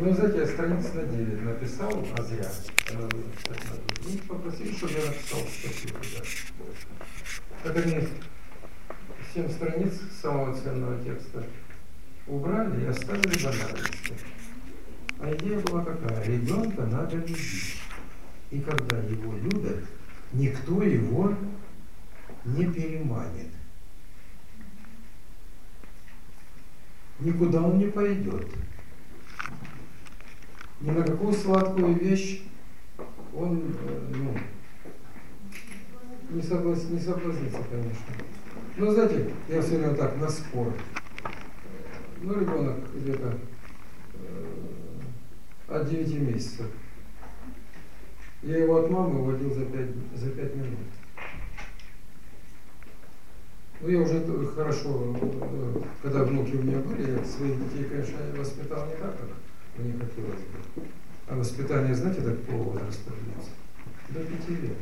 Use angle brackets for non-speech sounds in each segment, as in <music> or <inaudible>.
Ну, знаете, я страниц на 9 написал, а зря. И попросили, чтобы я написал статью. Да. Так они 7 страниц самого ценного текста убрали и оставили банальности. А идея была какая? Ребенка надо любить. И когда его любят, никто его не переманит. Никуда он не пойдет. Ни на какую сладкую вещь он э, ну, не, соглас, не согласится, конечно. Ну, знаете, я все время так, на спор. Ну, ребенок где-то э, от 9 месяцев. Я его от мамы уводил за 5, за 5 минут. Ну, я уже хорошо, э, когда внуки у меня были, я своих детей, конечно, воспитал не так, как мне хотелось бы. А воспитание, знаете, так по возрасту длится? До пяти лет.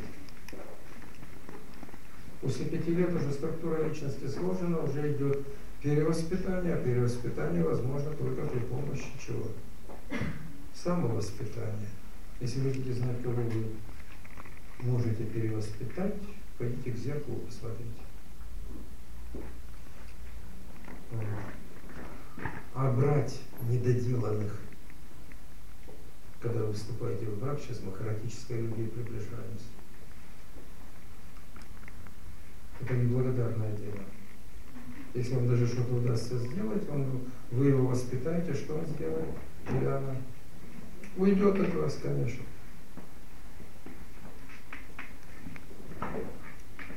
После пяти лет уже структура личности сложена, уже идет перевоспитание, а перевоспитание возможно только при помощи чего? Самовоспитания. Если вы хотите знать, кого вы можете перевоспитать, пойдите к зеркалу, посмотрите. А брать недоделанных, когда вы вступаете в брак, сейчас мы к эротической любви приближаемся. Это неблагодарное дело. Если вам даже что-то удастся сделать, он, вы его воспитаете, что он сделает? Или она уйдет от вас, конечно.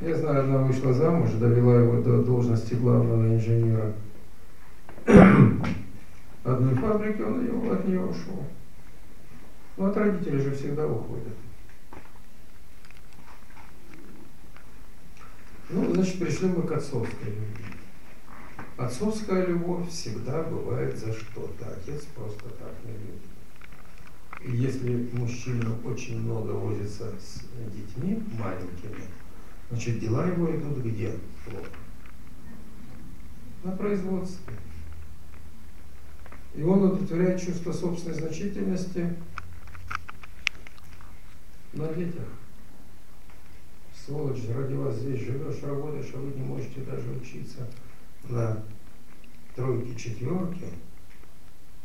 Я знаю, одна вышла замуж, довела его до должности главного инженера <clears throat> одной фабрики, он от нее ушел. Ну, от родителей же всегда уходят. Ну, значит, пришли мы к отцовской любви. Отцовская любовь всегда бывает за что-то. Отец просто так не любит. И если мужчина очень много возится с детьми маленькими, значит дела его идут где? Плохо. На производстве. И он удовлетворяет чувство собственной значительности на детях. Сволочь, ради вас здесь живешь, работаешь, а вы не можете даже учиться на тройке, четверке.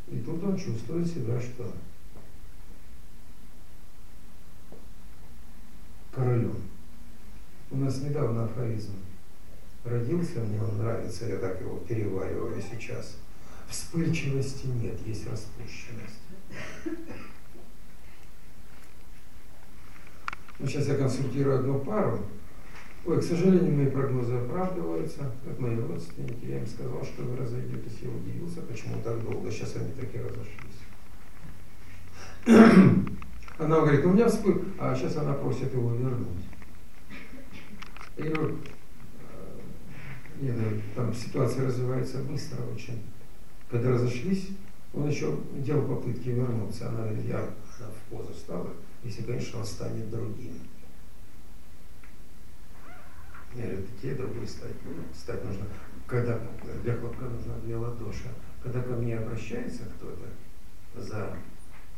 И тут он чувствует себя что? королем. У нас недавно афоризм родился, мне он нравится, я так его перевариваю сейчас. Вспыльчивости нет, есть распущенность. Ну, сейчас я консультирую одну пару. Ой, к сожалению, мои прогнозы оправдываются. Как мои родственники, я им сказал, что вы разойдетесь. Я удивился, почему так долго. Сейчас они таки разошлись. <clears throat> Она говорит, у меня вспыл, а сейчас она просит его вернуть. Я говорю, «Э, нет, ну, там ситуация развивается быстро очень. Когда разошлись, он еще делал попытки вернуться. Она я она в позу встала, если, конечно, он станет другим. Я говорю, тебе другой стать. Ну, стать нужно, когда для хлопка нужно две ладоши. Когда ко мне обращается кто-то за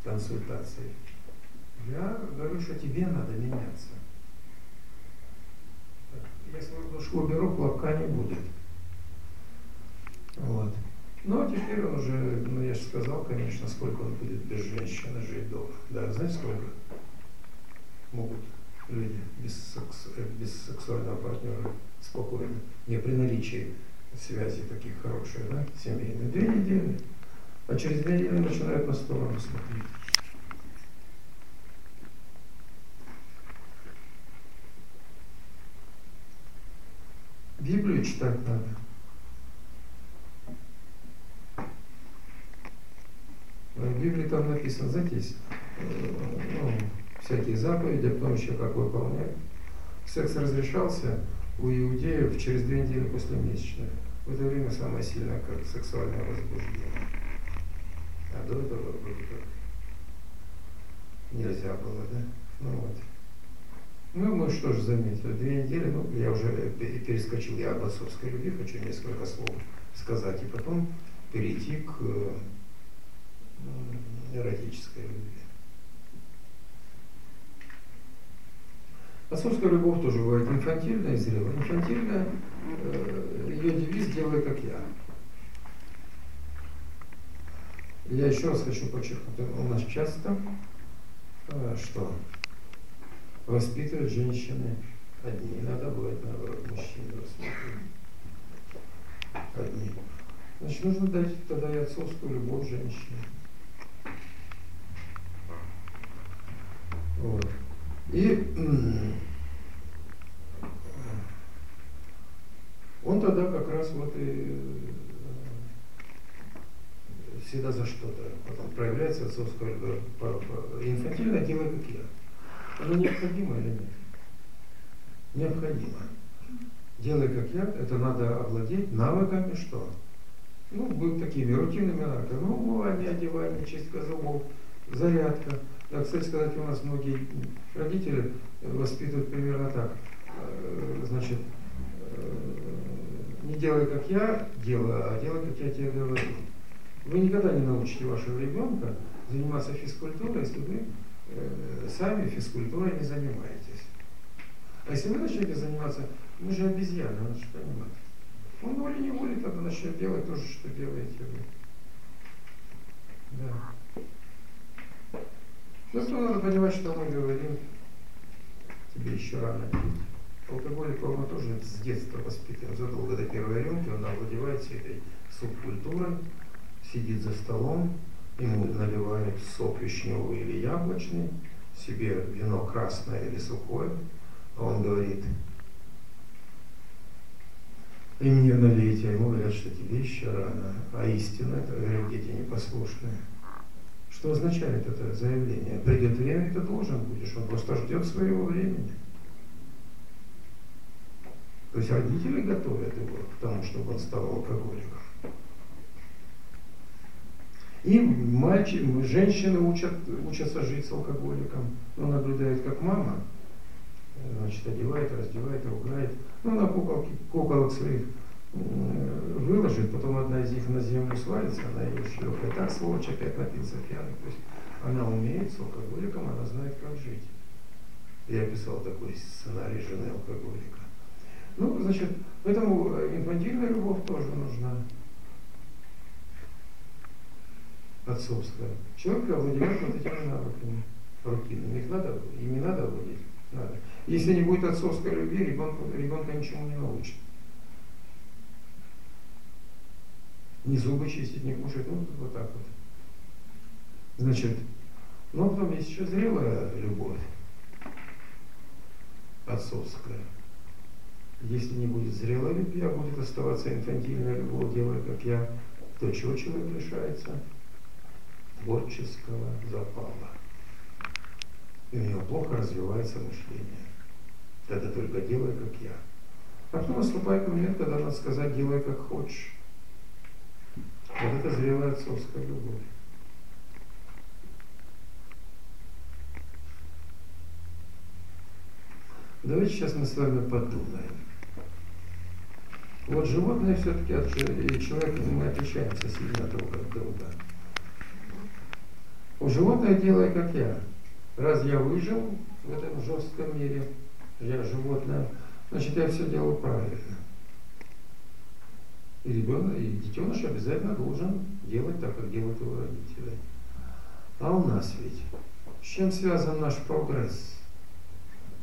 консультацией, я говорю, что тебе надо меняться. Я свою душку беру, плавка не будет. Вот. Ну, а теперь он уже, ну, я же сказал, конечно, сколько он будет без женщины жить дома. Да, знаете, сколько могут люди без, секс, э, без сексуального партнера спокойно, не при наличии связи таких хороших, да, семейных, две недели. А через две недели начинают на сторону смотреть. Библию читать надо. В Библии там написано, знаете, есть э, ну, всякие заповеди, а потом еще как выполнять. Секс разрешался у иудеев через две недели после месячных. В это время самое сильное как сексуальное возбуждение. А до этого вроде как нельзя было, да? Ну вот. Ну, мы что же заметили, две недели, ну, я уже перескочил, я об отцовской любви хочу несколько слов сказать, и потом перейти к эротической любви. Отцовская любовь тоже бывает инфантильная и зрелая. Инфантильная, э, ее девиз «делай как я». Я еще раз хочу подчеркнуть, у нас часто э, что воспитывают женщины одни, иногда бывает наоборот, мужчины воспитывают одни. Значит, нужно дать тогда и отцовскую любовь женщине. Вот. И он тогда как раз вот и э, всегда за что-то потом проявляется отцовская любовь. Инфантильное дело как я. Оно необходимо или нет? Необходимо. Делай как я, это надо овладеть навыками что? Ну, был такими рутинными навыками. Ну, умывание, одевание, чистка зубов, зарядка. Да, кстати сказать, у нас многие родители воспитывают примерно так. Э, значит, э, не делай как я делаю, а делай как я тебе говорю. Вы никогда не научите вашего ребенка заниматься физкультурой, если вы э, сами физкультурой не занимаетесь. А если вы начнете заниматься, мы же обезьяны, надо же понимать. Он волей-неволей тогда начнет делать то же, что делаете вы. Да. Просто надо понимать, что мы говорим, тебе еще рано пить. Алкоголика мы тоже с детства воспитываем. Задолго до первой рюмки он овладевает этой субкультурой, сидит за столом, ему наливают сок вишневый или яблочный, себе вино красное или сухое, а он говорит, и мне налейте, а ему говорят, что тебе еще рано. А истина, это говорят дети непослушные. Что означает это заявление? Придет время, ты должен будешь. Он просто ждет своего времени. То есть родители готовят его к тому, чтобы он стал алкоголиком. И мальчик, женщины учат, учатся жить с алкоголиком. Он наблюдает, как мама значит, одевает, раздевает, ругает. Ну, на куколки, куколок своих выложит, потом одна из них на землю свалится, она ее шлепает. Так, сволочь, опять напился пьяный. То есть она умеет с алкоголиком, она знает, как жить. Я писал такой сценарий жены алкоголика. Ну, значит, поэтому инфантильная любовь тоже нужна. Отцовская. Человек овладевает вот этими навыками рутинными. Их надо, ими надо овладеть. Надо. Если не будет отцовской любви, ребенка, ребенка ничему не научит. Ни зубы чистить, не кушать, ну вот так вот. Значит, ну потом есть еще зрелая любовь отцовская. Если не будет зрелой любви, а будет оставаться инфантильная любовь, делая как я, то чего человек лишается? Творческого запала. И у него плохо развивается мышление. Это только делай, как я. А потом наступает момент, когда надо сказать, делай, как хочешь. Вот это зрелая отцовская любовь. Давайте сейчас мы с вами подумаем. Вот животные все-таки от человека мы отличаемся сильно друг от друга. У животное делай как я. Раз я выжил в этом жестком мире, я животное, значит я все делаю правильно. И ребенок, и детеныш обязательно должен делать так, как делают его родители. А у нас ведь с чем связан наш прогресс?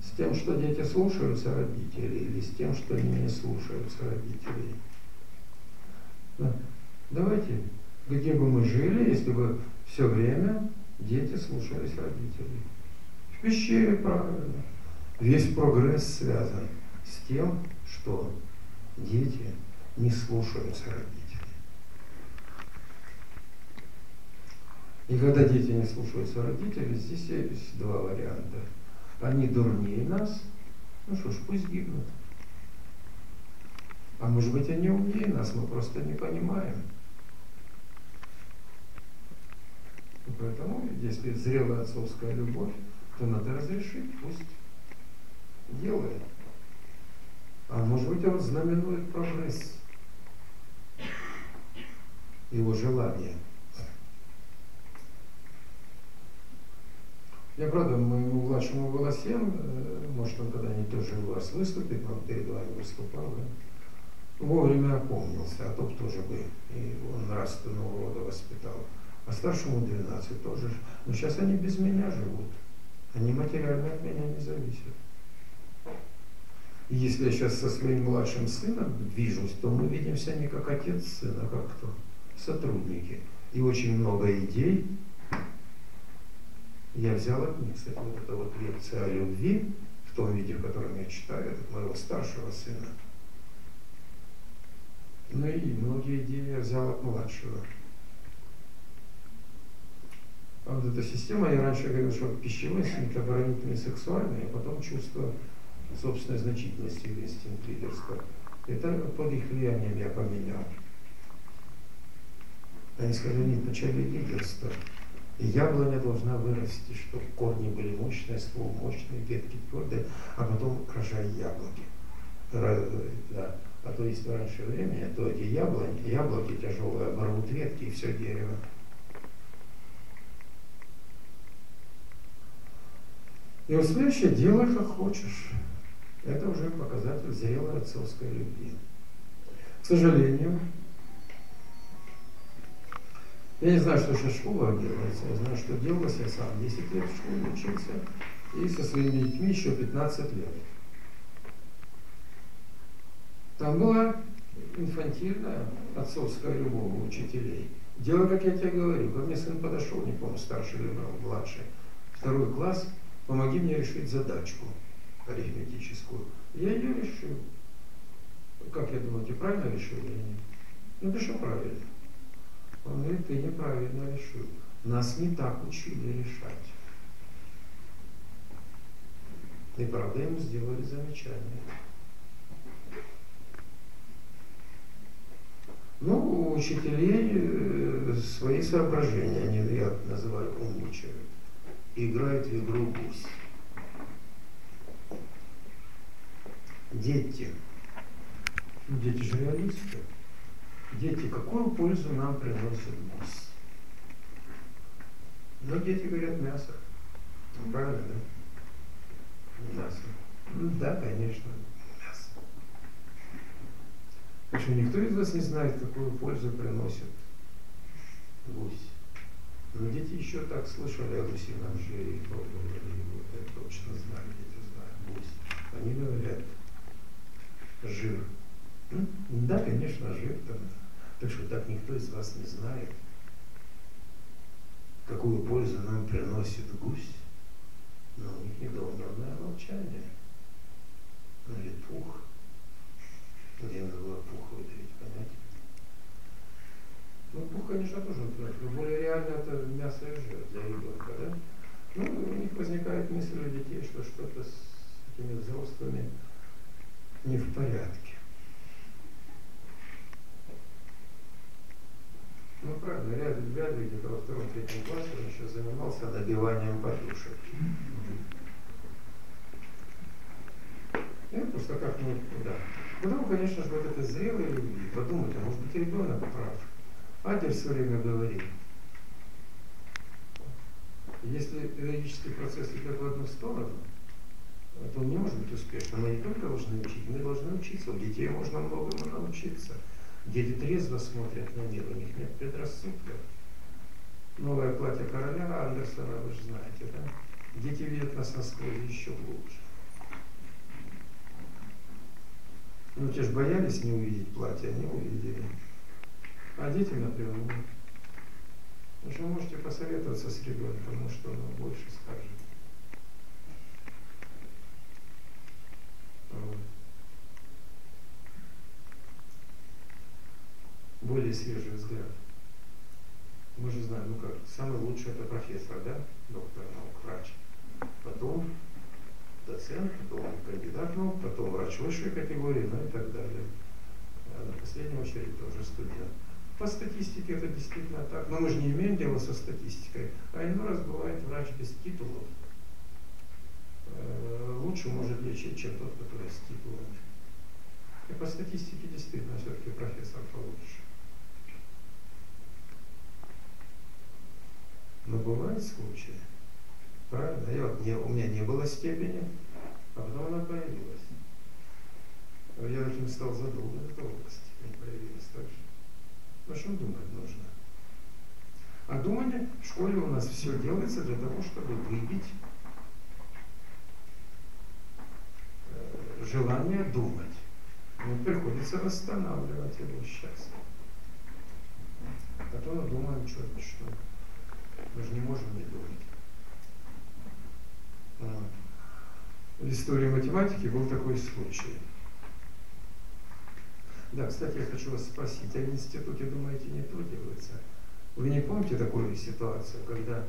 С тем, что дети слушаются родителей, или с тем, что они не слушаются родителей? Да. Давайте, где бы мы жили, если бы все время дети слушались родителей? В пещере, правильно. Весь прогресс связан с тем, что дети не слушаются родителей. И когда дети не слушаются родителей, здесь есть два варианта. Они дурнее нас, ну что ж, пусть гибнут. А может быть они умнее нас, мы просто не понимаем. И поэтому, если зрелая отцовская любовь, то надо разрешить, пусть делает. А может быть он знаменует прогресс его желание. Я правда, моему младшему было 7, э, может он когда-нибудь тоже у вас выступит, он перед вами выступал, да? Вовремя опомнился, а тот тоже бы, и он нравственного рода воспитал. А старшему 12 тоже. Но сейчас они без меня живут. Они материально от меня не зависят. И если я сейчас со своим младшим сыном движусь, то мы видимся не как отец сына, а как кто? Сотрудники. И очень много идей я взял от них. Кстати, вот эта вот лекция о любви, в том виде, в котором я читаю, от моего старшего сына. Ну и многие идеи я взял от младшего. А вот эта система, я раньше говорил, что пищевой инстинкт, оборонительный, сексуальный, а потом чувство собственной значительности или инстинкт лидерства. Это под их влиянием я поменял. Они сказали, нет, вначале лидерство. И яблоня должна вырасти, чтобы корни были мощные, ствол мощный, ветки твердые, а потом рожай яблоки. Да. А то если раньше времени, то эти яблони, яблоки тяжелые оборвут ветки и все дерево. И следующее, делай как хочешь. Это уже показатель зрелой отцовской любви. К сожалению, я не знаю, что сейчас школа делается, я знаю, что делалось, я сам 10 лет в школе учился, и со своими детьми еще 15 лет. Там была инфантильная отцовская любовь у учителей. Дело, как я тебе говорю, ко мне сын подошел, не помню, старший или младший, второй класс, помоги мне решить задачку арифметическую. Я ее решил. Как я думаю, ты правильно решил или нет? Что правильно? Он говорит, ты неправильно решил. Нас не так учили решать. И правда ему сделали замечание. Ну, учителей э, свои соображения, они, я называю, умничают. Играют в игру гусь. Дети. Дети же реалисты. Дети, какую пользу нам приносит гусь? Ну, дети говорят мясо. Ну, правильно, да? Мясо. Ну, да, конечно. Потому что никто из вас не знает, какую пользу приносит гусь. Но дети еще так слышали о гусином жире и пробовали его. Это точно знали, дети знают гусь. Они говорят, жир. Ну, да, конечно, там. Так что так никто из вас не знает, какую пользу нам приносит гусь. Но у них недоуменное молчание. Или пух где надо было пух выдавить, понимаете? Ну, пух, конечно, тоже твердый, но более реально это мясо и жир для ребенка, да? Ну, у них возникает мысль у детей, что что-то с этими взрослыми не в порядке. Ну, правильно, ряд, ряд где-то во втором-третьем классе он еще занимался набиванием подушек. Это просто как, ну, да. Потом, конечно же, вот это зрелые люди, подумать, а может быть ребенок прав. Адель все время говорит, если педагогический процесс идет в одну сторону, то он не может быть успешным. Мы не только должны учить, мы должны учиться. У детей можно многому научиться. Дети трезво смотрят на мир, у них нет предрассудков. Новое платье короля Андерсона, вы же знаете, да? Дети видят нас насквозь еще глубже. Ну, те же боялись не увидеть платье, они увидели. А дети, ну, вы же можете посоветоваться с ребенком, что он больше скажет. Вот. Более свежий взгляд. Мы же знаем, ну как, самый лучший это профессор, да, доктор наук, врач. Потом доцент, потом кандидат наук, потом врач высшей категории, ну и так далее. А на последнюю очередь тоже студент. По статистике это действительно так. Но мы же не имеем дела со статистикой. А иной раз бывает врач без титулов. Э, лучше может лечить, чем тот, который с титулами. И по статистике действительно все-таки профессор получше. Но бывают случаи, правильно? Я вот не, у меня не было степени, а потом она появилась. Я таким стал задолго до того, как степень появилась также. Ну, о чем думать нужно? А думание в школе у нас все делается для того, чтобы выбить э, желание думать. Ну, приходится восстанавливать его сейчас. А то думаем, что, что мы же не можем не думать. Вот. В истории математики был такой случай. Да, кстати, я хочу вас спросить, а в институте, думаете, не то делается? Вы не помните такую ситуацию, когда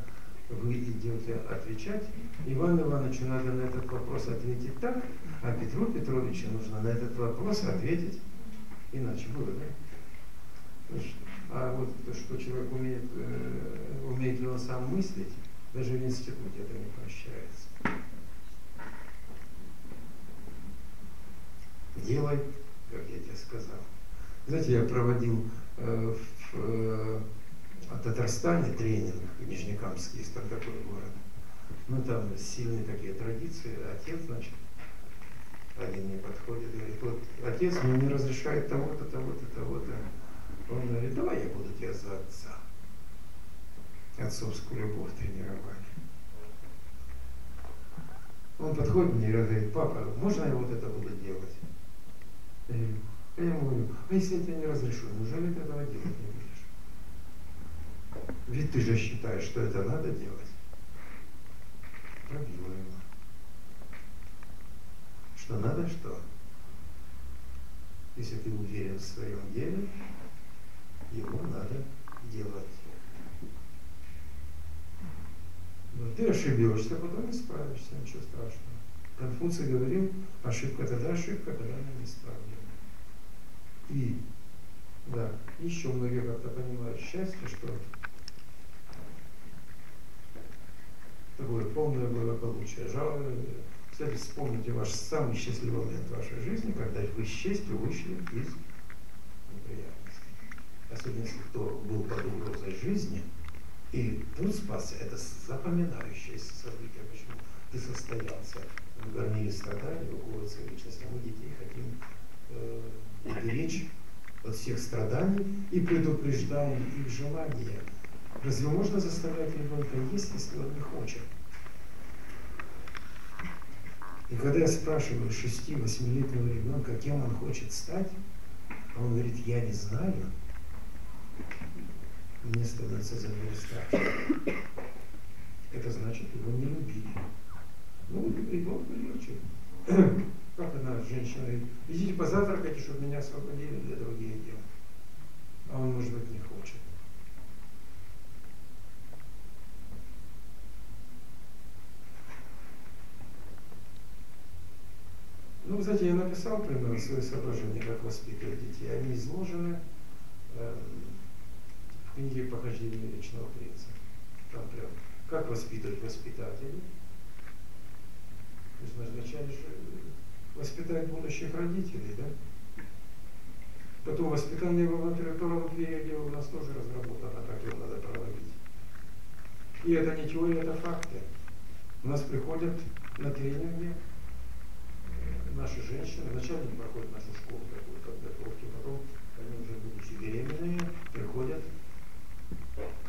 вы идете отвечать, Ивану Ивановичу надо на этот вопрос ответить так, а Петру Петровичу нужно на этот вопрос ответить иначе. Было, да? А вот то, что человек умеет, э, умеет ли он сам мыслить, даже в институте это не прощается. Делай, как я тебе сказал. Знаете, я проводил э, в э, Татарстане тренинг Нижнекамский, есть там такой город. Ну там сильные такие традиции. Отец, значит, один мне подходит, говорит, вот отец мне не разрешает того-то, того-то, того-то. Он говорит, давай я буду тебя за отца. Отцовскую любовь тренировали. Он подходит мне и говорит, папа, можно я вот это буду делать? Я ему говорю, а если я тебе не разрешу, неужели ты этого делать не будешь? Ведь ты же считаешь, что это надо делать. Пробила его. Что надо что? Если ты уверен в своем деле, его надо делать. Но ты ошибешься, потом исправишься, ничего страшного. Конфуций говорил, ошибка тогда ошибка, когда она не исправлена. И, да, еще многие как-то понимают счастье, что такое полное благополучие. Жалко. Кстати, вспомните ваш самый счастливый момент вашей жизни, когда вы с честью вышли из неприятностей. Особенно если кто был под угрозой жизни, и тут спасся, это запоминающееся событие. Почему? Ты состоялся в гарнире страданий, выковывается личность, а мы детей хотим э, беречь от всех страданий и предупреждаем их желания. Разве можно заставлять ребенка есть, если он не хочет? И когда я спрашиваю 6-8-летнего ребенка, кем он хочет стать, он говорит, я не знаю, мне становится за него страшно. Это значит, его не любили. Ну, ребенку легче. <clears throat> Как одна женщина говорит, идите позавтракайте, чтобы меня освободили для других дел. А он, может быть, не хочет. Ну, кстати, я написал примерно свои соображения, как воспитывать детей. Они изложены э, в книге «Похождение вечного принца». Там прям, как воспитывать воспитателей. То есть назначали же воспитать будущих родителей, да? Потом воспитание во внутреннем двери у нас тоже разработано, как его надо проводить. И это не теория, это факты. У нас приходят на тренинги э, наши женщины, вначале они проходят нашу школу такую подготовки, потом они уже будучи беременными, приходят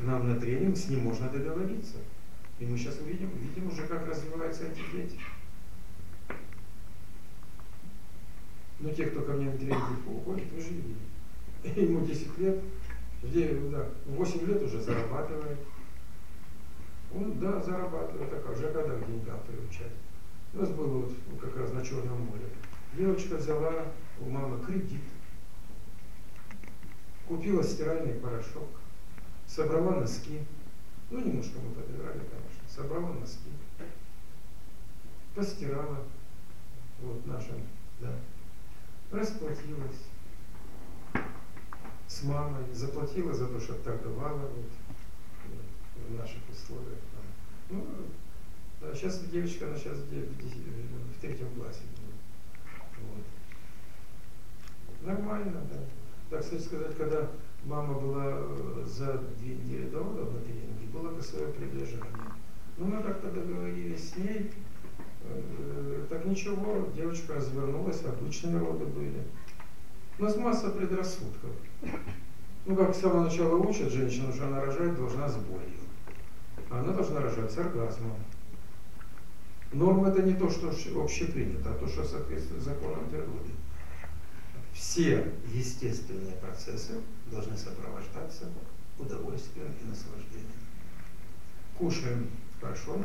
нам на тренинг, с ним можно договориться. И мы сейчас увидим, видим уже, как развиваются эти дети. Но те, кто ко мне на тренинг уходит, вы же видели. <laughs> Ему 10 лет, да, 8 лет уже зарабатывает. Он, да, зарабатывает, а как же, когда к деньгам приучать? У нас было вот ну, как раз на Черном море. Девочка взяла у мамы кредит, купила стиральный порошок, собрала носки. Ну, немножко мы подбирали, конечно. Собрала носки, постирала вот нашим, да, расплатилась с мамой, заплатила за то, что торговала вот, в наших условиях. Ну, да, сейчас девочка, она сейчас в, в, в третьем классе. Вот. Нормально, да. Так, кстати сказать, когда мама была э, за две недели до родов на тренинге, было бы свое приближение. Ну, мы как-то договорились с ней, э, так ничего, девочка развернулась, обычные роды были. У нас масса предрассудков. Ну, как с самого начала учат, женщину, что она рожает должна с болью. Она должна рожать с оргазмом. Норма это не то, что общепринято, а то, что соответствует законам природы. Все естественные процессы должны сопровождаться удовольствием и наслаждением. Кушаем хорошо,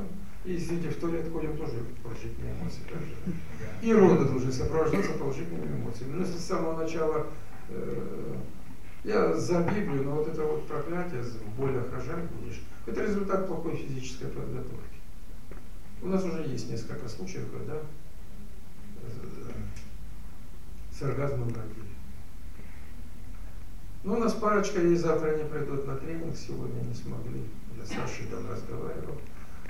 и сидя в туалет ходим тоже положительные эмоции. Также. И роды должны сопровождаться положительными эмоциями. Но если с самого начала э, я за Библию, но вот это вот проклятие, в болях рожать будешь, это результат плохой физической подготовки. У нас уже есть несколько случаев, когда э, с оргазмом родили. Ну, у нас парочка есть, завтра они придут на тренинг, сегодня не смогли. Я с Рашидом разговаривал.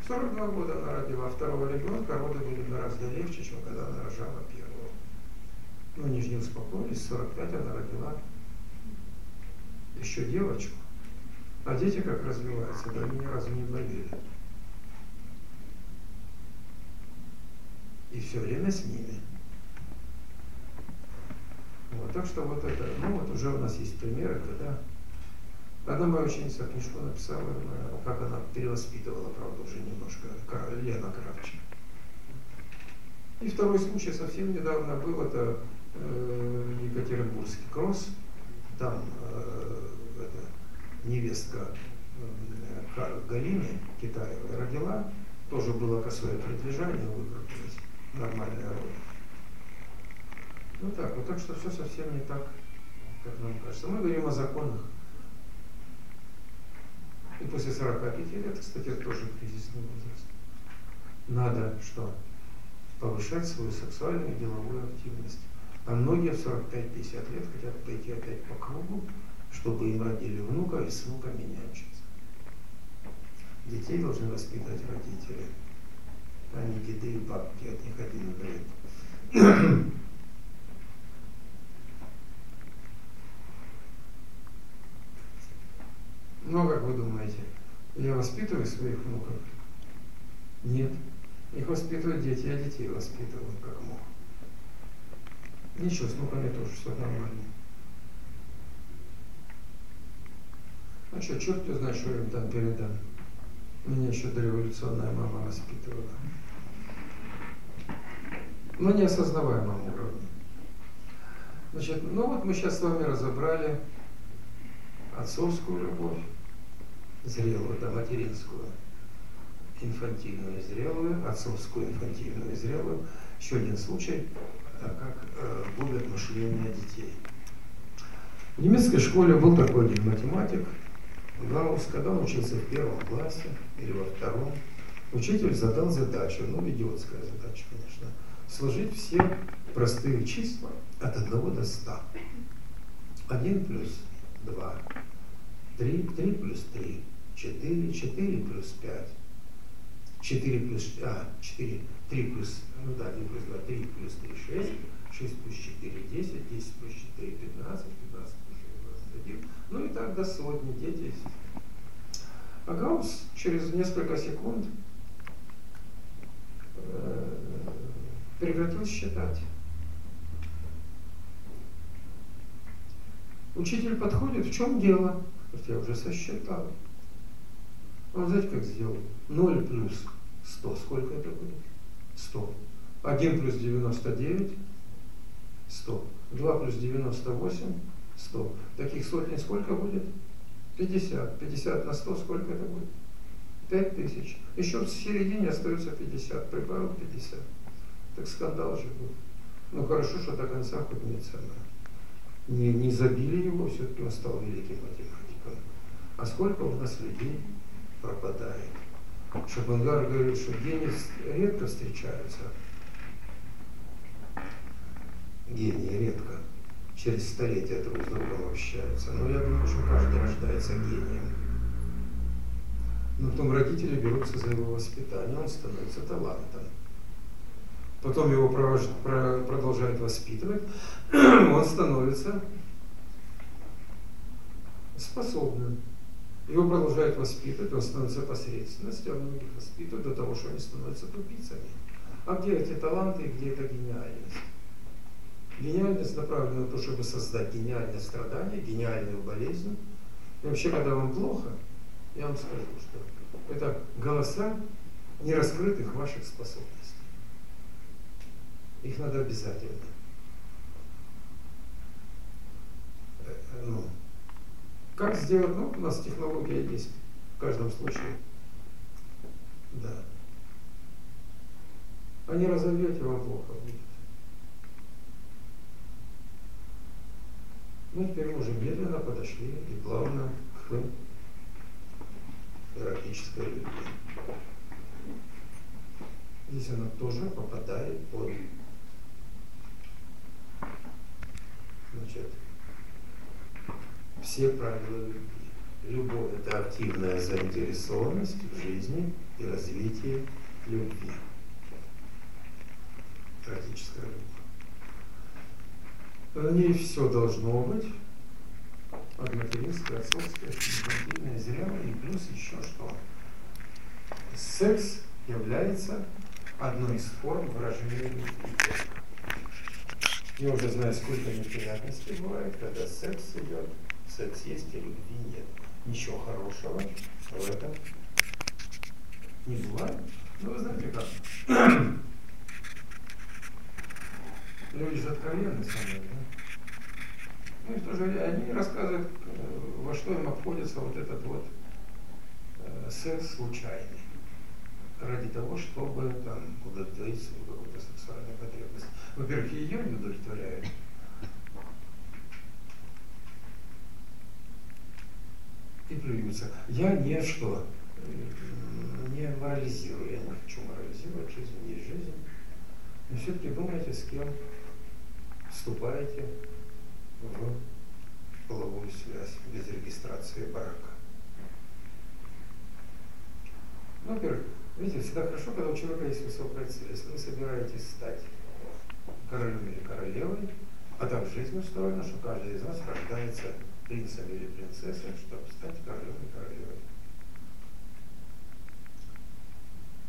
42 года она родила второго ребенка, роды были гораздо легче, чем когда она рожала первого. Ну, они же не успокоились, 45 она родила еще девочку. А дети как развиваются, да они ни разу не болели. И все время с ними. Вот, так что вот это, ну вот уже у нас есть примеры, когда одна моя ученица книжку написала, как она перевоспитывала, правда, уже немножко, Лена Кравчик. И второй случай совсем недавно был, это э, Екатеринбургский кросс, там э, это, невестка э, Галины Китаевой родила, тоже было косое предлежание, выкрутилось, нормальная рода. Ну так, вот так что все совсем не так, как нам кажется. Мы говорим о законах. И после 45 лет, кстати, тоже кризисный возраст. Надо что? Повышать свою сексуальную и деловую активность. А многие в 45-50 лет хотят пойти опять по кругу, чтобы им родили внука и с внуками. Детей должны воспитывать родители, а не деды и бабки от них один вред. Ну, а как вы думаете, я воспитываю своих внуков? Нет. Их воспитывают дети, я детей воспитываю как мог. Ничего, с внуками тоже все нормально. Ну что, черт ты знаешь, что я им там передам. Меня еще дореволюционная мама воспитывала. Но не осознаваемом уровне. Значит, ну вот мы сейчас с вами разобрали отцовскую любовь, зрелую, да, материнскую, инфантильную зрелую, отцовскую, инфантильную зрелую. Еще один случай, э, как э, губят мышление детей. В немецкой школе был такой один математик, Гаусс, когда он учился в первом классе или во втором, учитель задал задачу, ну, идиотская задача, конечно, сложить все простые числа от 1 до 100. 1 плюс 2, 3, 3 плюс 3, 4, 4 плюс 5, 4 плюс, а, 4, 3 плюс, ну да, 1 плюс 2, 3 плюс 3, 6, 6 плюс 4, 10, 10 плюс 4, 15, 15 плюс 6, 21, ну и так до сотни, где 10. А Гаусс через несколько секунд э, прекратил считать. Учитель подходит, в чем дело? Я уже сосчитал. Он знаете, как сделал? 0 плюс 100, сколько это будет? 100. 1 плюс 99, 100. 2 плюс 98, 100. Таких сотен сколько будет? 50. 50 на 100 сколько это будет? 5000. Еще в середине остается 50. Прибавил 50. Так скандал же будет. Ну хорошо, что до конца хоть не цена не, не забили его, все-таки он стал великим математиком. А сколько у нас людей пропадает? Шабангар говорит, что гении редко встречаются. Гении редко. Через столетия друг с другом общаются. Но я думаю, что каждый рождается гением. Но потом родители берутся за его воспитание, он становится талантом потом его продолжают воспитывать, <clears throat> он становится способным. Его продолжают воспитывать, он становится посредственностью, а многих воспитывают до того, что они становятся тупицами. А где эти таланты и где эта гениальность? Гениальность направлена на то, чтобы создать гениальное страдание, гениальную болезнь. И вообще, когда вам плохо, я вам скажу, что это голоса нераскрытых ваших способностей. Их надо обязательно. Э, ну, как сделать? Ну, у нас технология есть в каждом случае. Да. А не разовьете, вам плохо будет. Ну, теперь мы уже медленно подошли и плавно к эротической любви. Здесь она тоже попадает под значит, все правила любви. Любовь – это активная заинтересованность в жизни и развитии любви. Эротическая любовь. На ней все должно быть. От материнской, отцовской, инфантильной, зрелой и плюс еще что. Секс является одной из форм выражения любви. Я уже знаю, сколько неприятностей бывает, когда секс идет, секс есть, а любви нет. Ничего хорошего в этом не бывает. Ну, вы знаете как? <clears throat> Люди же откровенны со мной, да? Ну и в то же время они рассказывают, э, во что им обходится вот этот вот э, секс случайный. Ради того, чтобы там удовлетворить свою какую-то сексуальную потребность. Во-первых, ее не удовлетворяют. И плюются. Я не что, не морализирую, я не хочу морализировать, жизнь не жизнь. Но все-таки думайте, с кем вступаете в половую связь без регистрации брака. Во-первых, видите, всегда хорошо, когда у человека есть высокая цель. Если вы собираетесь стать королем или королевой, а так жизнь устроена, что каждый из вас рождается принцем или принцессой, чтобы стать королем и королевой.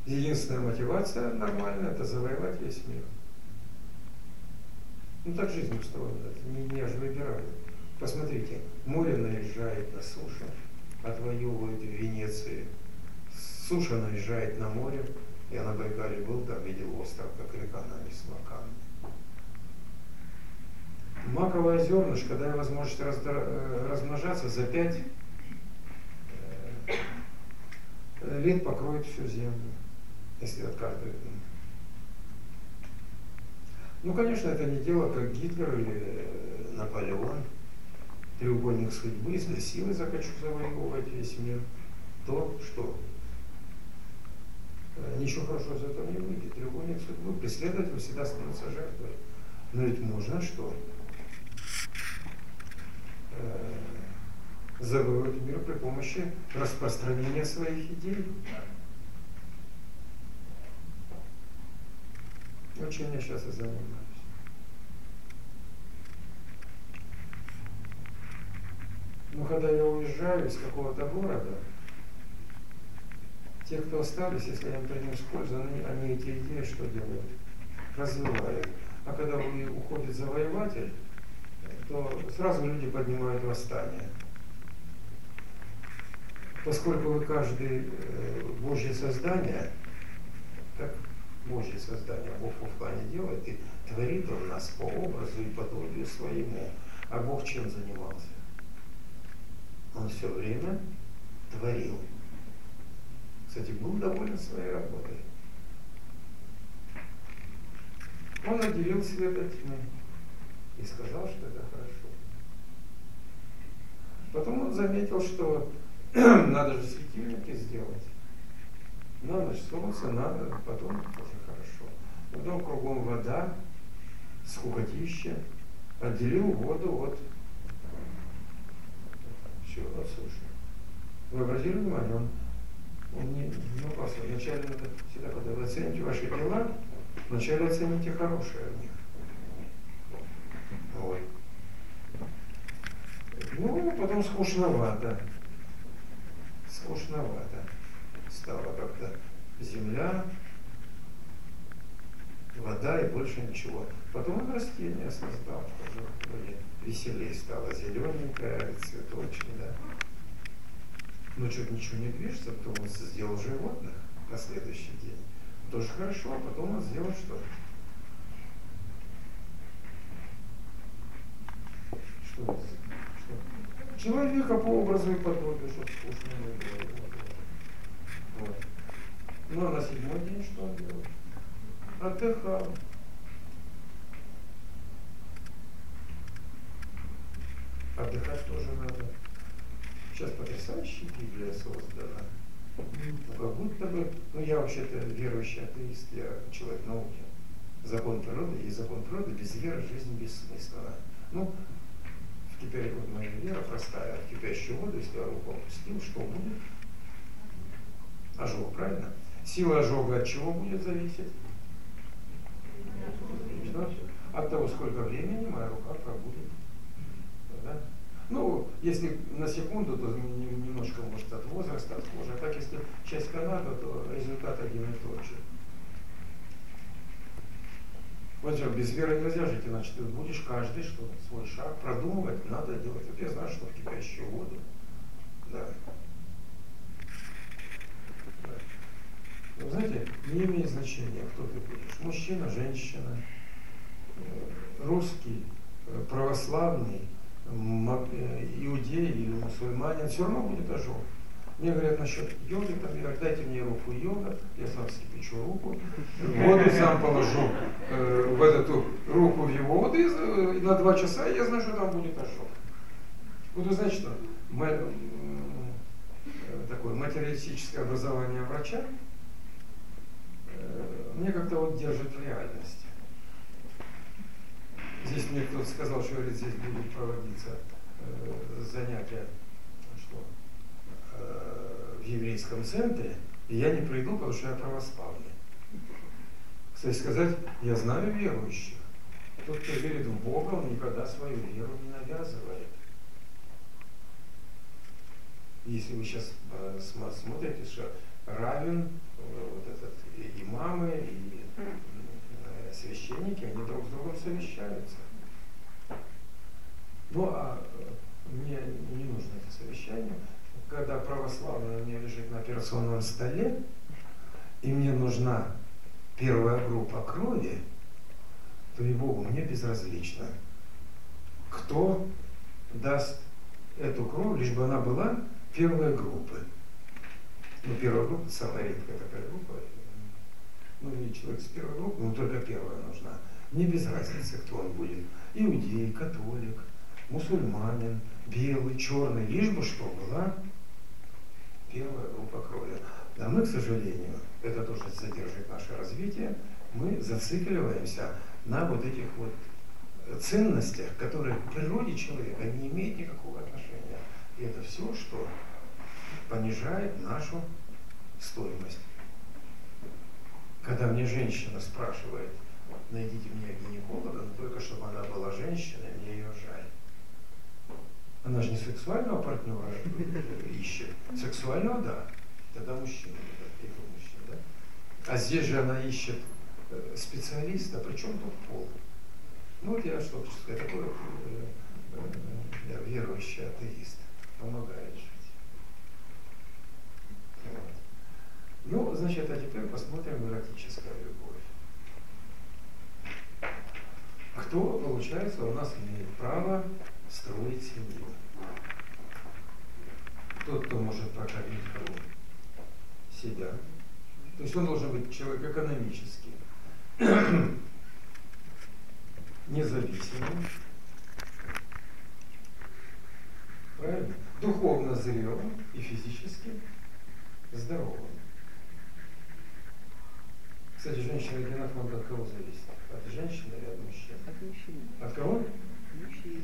Единственная мотивация нормальная – это завоевать весь мир. Ну так жизнь устроена, не, не аж выбирали. Посмотрите, море наезжает на сушу, отвоевывает в Венеции. Суша наезжает на море, я на Байкале был, там видел остров, как река на с маками. Маковое зернышко дает возможность э, размножаться за пять э, лет покроет всю землю, если от ну, конечно, это не дело, как Гитлер или э, Наполеон. Треугольник судьбы, если силы захочу завоевывать весь мир, то что? Ничего хорошего из этого не выйдет. Треугольник судьбы, преследователь всегда становится жертвой. Но ведь можно что? Э, завоевать мир при помощи распространения своих идей. Вот чем я сейчас и занимаюсь. Но когда я уезжаю из какого-то города, те, кто остались, если я им принес пользу, они, они эти идеи что делают? Развивают. А когда уходит завоеватель, то сразу люди поднимают восстание. Поскольку вы каждый э, Божье создание, как Божье создание, Бог в плане делает, и творит Он нас по образу и подобию своему. А Бог чем занимался? Он все время творил. Кстати, был доволен своей работой. Он наделил света тьмы и сказал, что это хорошо. Потом он заметил, что <clears throat> надо же светильники сделать. На ночь солнце надо, потом очень хорошо. Потом кругом вода, скукотища. Отделил воду от все, от суши. Вы обратили внимание, он, он не, не опасен. Вначале надо всегда, когда вы оцените ваши дела, вначале оцените хорошее в них. Вот. Ну, потом скучновато. скучновато стало как-то. Земля, вода и больше ничего. Потом он растение создал, тоже вроде веселее стало, зелененькое, цветочное, да. Но что-то ничего не движется, потом он сделал животных на следующий день. Тоже хорошо, а потом он сделал что? Что? Человека по образу и подобию, чтобы скучно не было. Вот. Ну а на седьмой день что он делал? Отдыхал. Отдыхать тоже надо. Сейчас потрясающая Библия создана. Ну, как будто бы, ну я вообще-то верующий атеист, я человек науки. Закон природы и закон природы без веры жизнь бессмысленна. Ну, кипя... вот моя вера простая, в кипящую воду, если я руку опустил, что будет? Ожог, правильно? Сила ожога от чего будет зависеть? Что? От того, сколько времени моя рука пробудет. Да? Ну, если на секунду, то немножко может от возраста, от кожи. А так, если часть каната, то результат один и тот же. Вот же, без веры нельзя жить, иначе ты будешь каждый, что свой шаг продумывать, надо делать. Вот я знаю, что в кипящую воду. Да. Вы знаете, не имеет значения, кто ты будешь. Мужчина, женщина, э, русский, э, православный, э, иудей или мусульманин, все равно будет ожог. Мне говорят насчет йоги, там, я говорю, дайте мне руку йога, я сам скипячу руку, <laughs> воду сам положу э, в эту руку в его воду, и, и на два часа я знаю, что там будет ожог. Вот вы знаете, что э, такое материалистическое образование врача, Э, мне как-то вот держит в реальности. Здесь мне кто-то сказал, что говорит, здесь будут проводиться э, занятия э, в еврейском центре, и я не приду, потому что я православный. Кстати сказать, я знаю верующих. Тот, кто верит в Бога, он никогда свою веру не навязывает. Если вы сейчас э, смотрите, что равен э, вот этот и имамы, и э, священники, они друг с другом совещаются. Ну, а мне не нужно это совещание. Когда православное у меня лежит на операционном столе, и мне нужна первая группа крови, то Богу мне безразлично, кто даст эту кровь, лишь бы она была первой группы. Ну, первая группа самая редкая такая группа, ну или человек с первой группы, но только первая нужна. Мне без разницы, кто он будет. Иудей, католик, мусульманин, белый, черный, лишь бы что была первая группа крови. Да мы, к сожалению, это тоже задерживает наше развитие, мы зацикливаемся на вот этих вот ценностях, которые к природе человека не имеют никакого отношения. И это все, что понижает нашу стоимость. Когда мне женщина спрашивает, найдите мне гинеколога, но только чтобы она была женщиной, мне ее жаль. Она же не сексуального партнера ищет. Сексуального, да. Тогда мужчина, это мужчина, да? А здесь же она ищет э, специалиста, причем тут пол. Ну вот я что хочу сказать, такой э, э, верующий атеист, помогает жить. Вот. Ну, значит, а теперь посмотрим эротическая любовь. Кто, получается, у нас имеет право строить семью? Тот, кто может прокормить кого? Себя. То есть он должен быть человек экономический, <clears throat> независимым, правильно? Духовно зрелым и физически здоровым. Кстати, женщина родина фонд от кого зависит? От женщины или от мужчин? От мужчин. От кого? Мужчин.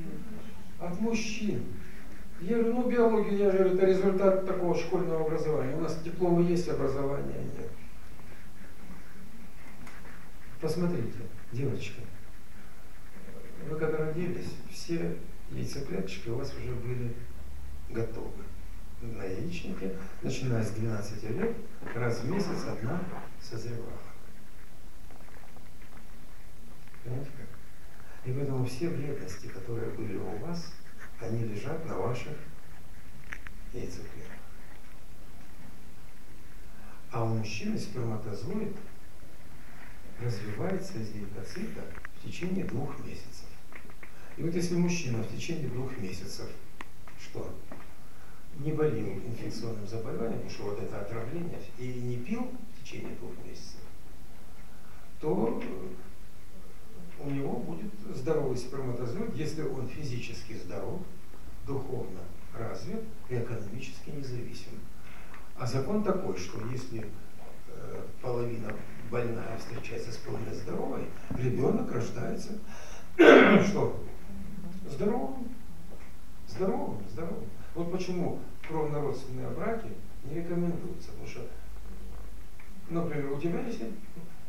От мужчин. Я говорю, ну биология, я говорю, это результат такого школьного образования. У нас дипломы есть, образования нет. Посмотрите, девочки, вы когда родились, все яйцеклеточки у вас уже были готовы. на яичнике, начиная с 12 лет, раз в месяц одна созревала. Понимаете как? И поэтому все вредности, которые были у вас, они лежат на ваших яйцеклетках. А у мужчины сперматозоид развивается из лейкоцита в течение двух месяцев. И вот если мужчина в течение двух месяцев что? Не болел инфекционным заболеванием, потому что вот это отравление, и не пил в течение двух месяцев, то у него будет здоровый сперматозоид, если он физически здоров, духовно развит и экономически независим. А закон такой, что если э, половина больная встречается с половиной здоровой, ребенок рождается <clears throat> что? Здоровым. Здоровым, здоровым. Вот почему кровнородственные браки не рекомендуются, потому что, например, у тебя есть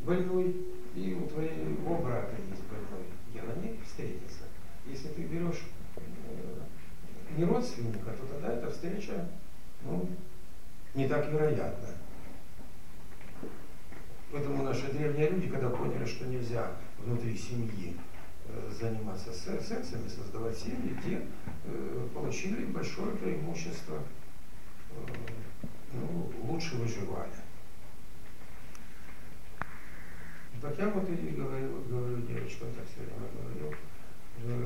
больной, и у твоего брата есть больной, я на ней встретиться. Если ты берешь э, не родственника, то тогда эта встреча ну, не так вероятна. Поэтому наши древние люди, когда поняли, что нельзя внутри семьи э, заниматься сексом и создавать семьи, те э, получили большое преимущество, ну, лучше выживали. Так я вот и говорю, говорю девочкам, так все время говорил,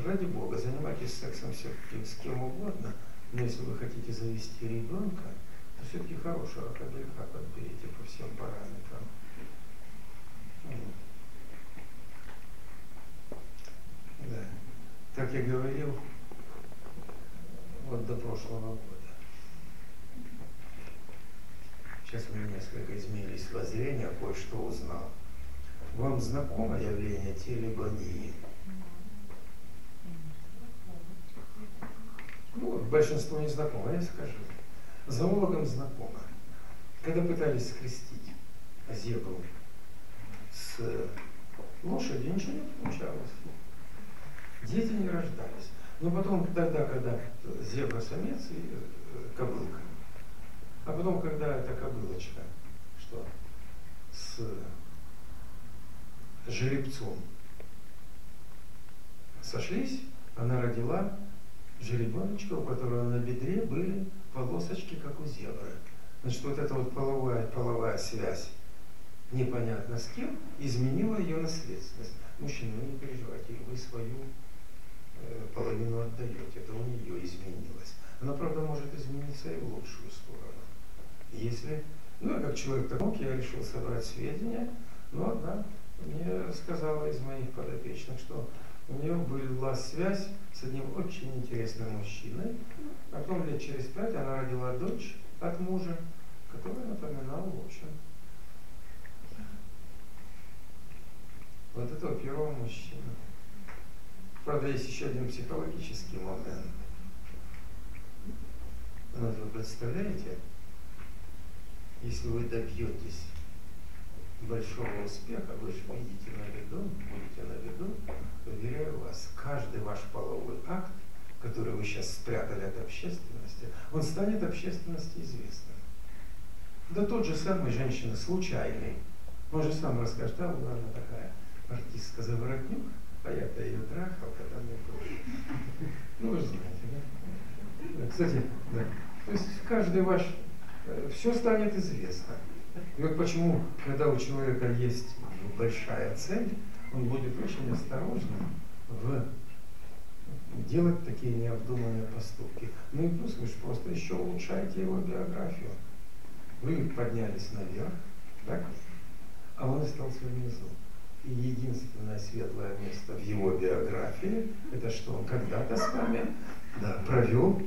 ради Бога, занимайтесь сексом все с кем угодно, но если вы хотите завести ребенка, то все-таки хорошего кобелька подберите по всем параметрам. Да. Как я говорил, вот до прошлого года. Сейчас у меня несколько изменились воззрения, кое-что узнал. Вам знакомо явление телегонии? Ну, большинство не знакомо, я скажу. Зоологам знакомо. Когда пытались скрестить зебру с лошадью, ничего не получалось. Дети не рождались. Но потом тогда, когда зебра самец и э, кобылка. А потом, когда эта кобылочка, что с жеребцом сошлись, она родила жеребеночка, у которого на бедре были полосочки, как у зебры. Значит, вот эта вот половая, половая связь, непонятно с кем, изменила ее наследственность. Мужчина, вы не переживайте, вы свою э, половину отдаете, это у нее изменилось. Она, правда, может измениться и в лучшую сторону. Если, ну, я как человек такой, я решил собрать сведения, но одна мне сказала из моих подопечных, что у нее была связь с одним очень интересным мужчиной. Потом лет через пять она родила дочь от мужа, который напоминал, в общем, вот этого первого мужчину. Правда, есть еще один психологический момент. Но вы представляете, если вы добьетесь большого успеха, вы же видите на виду, будете на виду, уверяю вас, каждый ваш половой акт, который вы сейчас спрятали от общественности, он станет общественности известным. Да тот же самый женщина, случайный, он же сам расскажет, а вот она такая артистка Заворотнюк, а я-то ее трахал, когда мне было. Ну, вы знаете, да? Кстати, да. То есть каждый ваш, э, все станет известно. И вот почему, когда у человека есть большая цель, он будет очень осторожным в делать такие необдуманные поступки. Ну и плюс вы же просто еще улучшаете его биографию. Вы поднялись наверх, так? а он остался внизу. И единственное светлое место в его биографии, это что он когда-то с вами да, провел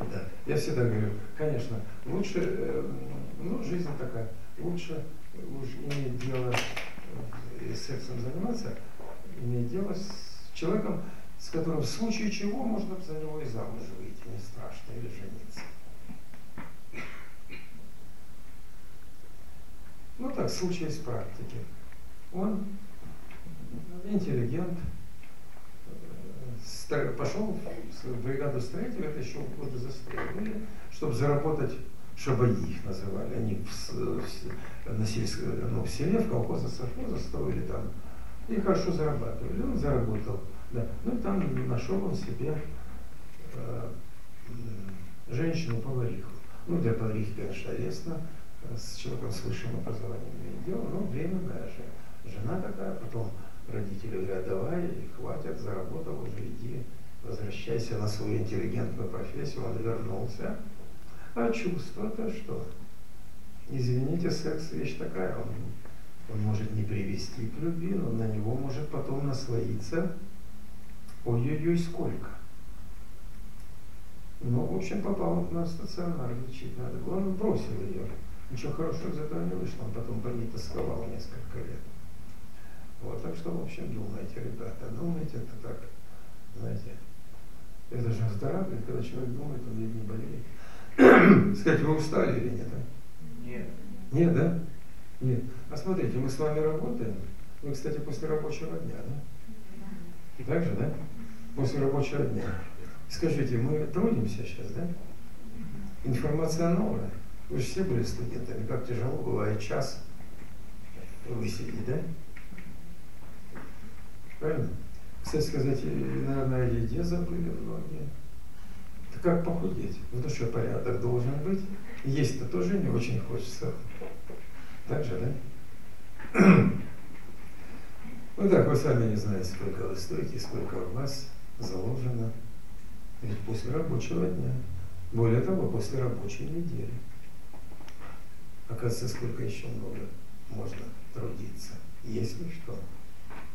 да. Я всегда говорю, конечно, лучше, э, ну, жизнь такая, лучше уж иметь дело э, сексом заниматься, иметь дело с человеком, с которым в случае чего можно за него и замуж выйти, не страшно, или жениться. Ну так, случай из практики. Он интеллигент, пошел в бригаду строителей, это еще годы застрелили, чтобы заработать, чтобы их называли. Они в, в, на сельск, ну, в селе, в колхозе, совхоза строили там. И хорошо зарабатывали. Он заработал. Да. Ну и там нашел он себе э, женщину-повариху. Ну, для поварихи, конечно, лестно, с человеком с высшим образованием имеет дело, но временная же. Жена такая, потом родители говорят, давай, хватит, заработал уже, иди, возвращайся на свою интеллигентную профессию. Он вернулся. А чувство-то что? Извините, секс вещь такая, он, он может не привести к любви, но на него может потом наслоиться ой-ой-ой сколько. Ну, в общем, попал на стационар, лечить надо. Он бросил ее. Ничего хорошего из этого не вышло, он потом по ней тосковал несколько лет. Вот, так что, в общем, думайте, ребята, думайте, это так, знаете, это же оздоравливает, когда человек думает, он ведь не болеет. <coughs> Сказать, вы устали или нет? А? Нет. Нет, да? Нет. А смотрите, мы с вами работаем. Вы, кстати, после рабочего дня, да? Так же, да? После рабочего дня. Скажите, мы трудимся сейчас, да? Информация новая. Вы же все были студентами, как тяжело бывает час высидеть, да? Правильно? Кстати сказать, наверное, о еде забыли многие. Это как похудеть? В душе порядок должен быть. Есть-то тоже не очень хочется. Так же, да? <clears throat> Ну так, вы сами не знаете, сколько вы стоите, сколько у вас заложено. Ведь после рабочего дня. Более того, после рабочей недели. Оказывается, сколько еще много можно трудиться. Если что,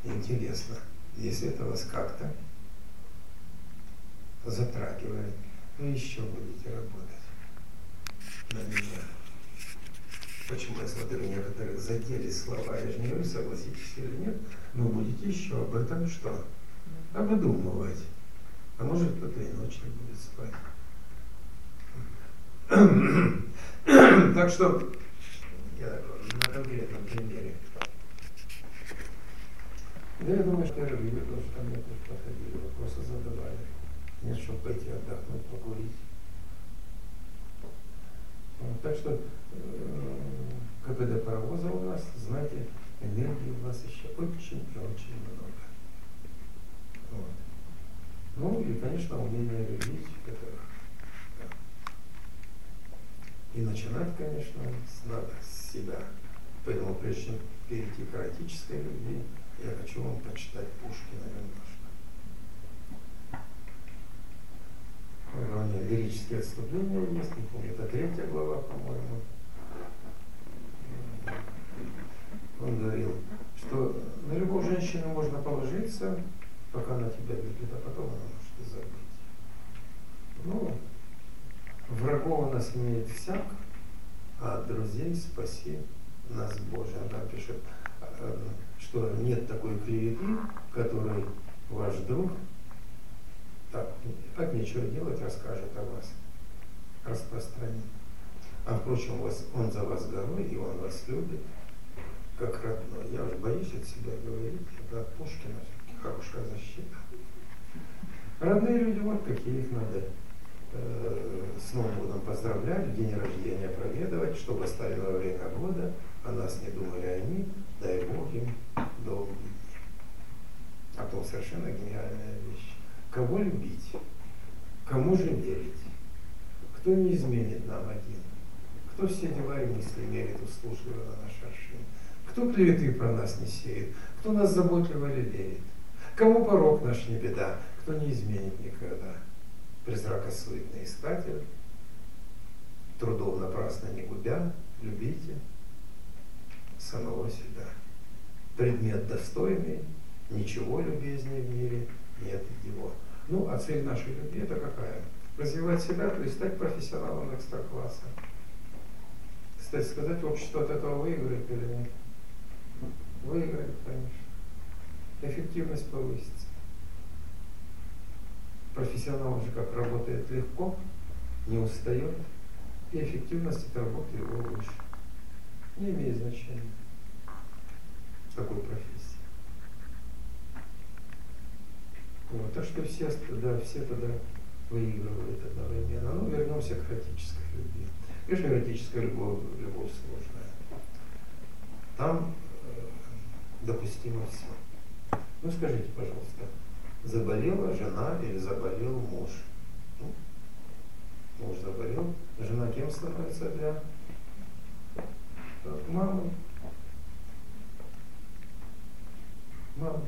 интересно, если это вас как-то затрагивает, вы еще будете работать на меня. Почему я смотрю, некоторых задели слова, я же не говорю, согласитесь или нет, но будете еще об этом что? Обдумывать. А может кто-то и ночь не будет спать. так что я на конкретном примере. Да я думаю, что я люблю тоже ко мне тут подходили, вопросы задавали. Нет, чтобы пойти отдохнуть, покурить. Вот, так что э, КПД паровоза у нас, знаете, энергии у вас еще очень и очень много. Вот. Ну и, конечно, умение любить это и начинать, конечно, надо с себя. Поэтому прежде чем перейти к эротической любви, я хочу вам почитать Пушкина немножко. Главное, лирические отступления есть, не помню, это третья глава, по-моему. Он говорил, что на любую женщину можно положиться, пока она тебя любит, а потом она может и забыть. Ну, врагов у нас имеет всяк, а друзей спаси нас Боже. Она пишет, что нет такой клеветы, которой ваш друг так, так нечего делать, расскажет о вас, распространит. А впрочем, он за вас горой, и он вас любит, как родной. Я уже боюсь от себя говорить, это от Пушкина все-таки хорошая защита. Родные люди, вот какие их надо э, с Новым годом поздравлять, в день рождения проведывать, чтобы остальное время года о нас не думали они, дай Бог им долгие дни. А то совершенно гениальная вещь. Кого любить? Кому же верить? Кто не изменит нам один? Кто все дела и мысли мерит услужливо на наш аршин? Кто клеветы про нас не сеет? Кто нас заботливо лелеет? Кому порог наш не беда? Кто не изменит никогда? Призракосуетный искатель, трудов напрасно не губя, любите самого себя. Предмет достойный, ничего любезнее в мире нет его. Ну, а цель нашей любви это какая? Развивать себя, то есть стать профессионалом экстра-класса. Кстати сказать, общество от этого выиграет или нет? Выиграет, конечно. Эффективность повысится. Профессионал же как работает легко, не устает, и эффективность этой работы его выше. Не имеет значения, какой профессии. Вот, так что все, да, все тогда выигрывает одновременно. Ну, вернемся к эротической любви. Конечно, эротическая любовь, любовь сложная. Там э, допустимо все. Ну, скажите, пожалуйста, заболела жена или заболел муж? Ну, муж заболел, жена кем становится для мамы? Мама.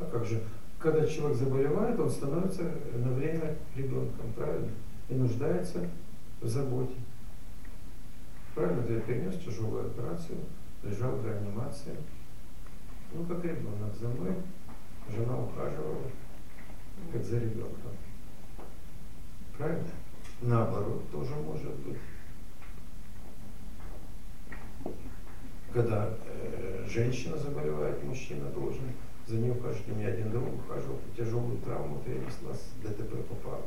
А как же? Когда человек заболевает, он становится на время ребенком, правильно? И нуждается в заботе. Правильно, ты перенес тяжелую операцию, лежал в реанимации. Ну, как ребенок за мной, жена ухаживала, как за ребенком. Правильно? Наоборот, тоже может быть. Когда э, женщина заболевает, мужчина должен за нее ухаживать. У меня один друг ухаживал, тяжелую травму перенесла, с ДТП попал,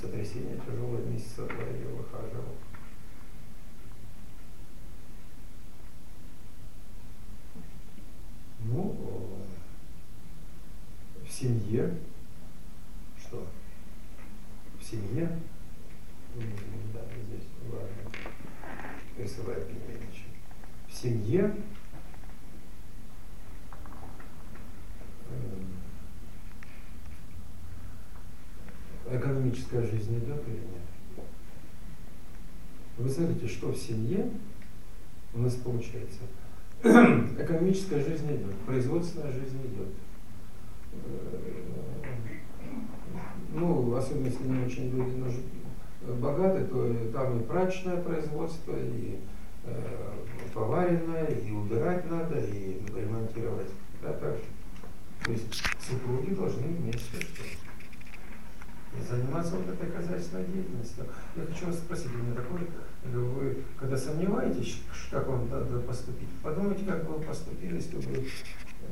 сотрясение тяжелое, месяца два я выхаживал. Ну, в семье, что? В семье, да, здесь важно, рисовая пельменичек. В семье э, экономическая жизнь идет или нет? Вы смотрите, что в семье у нас получается <clears throat> – экономическая жизнь идет, производственная жизнь идет. Э, ну, особенно если не очень люди богаты, то там и прачечное производство, и э, поваренное, и убирать надо, и ремонтировать. Да, так. То есть супруги должны вместе заниматься вот этой хозяйственной деятельностью. Я хочу вас спросить, у меня такой, вы когда сомневаетесь, как вам надо поступить, подумайте, как бы вы поступили, если бы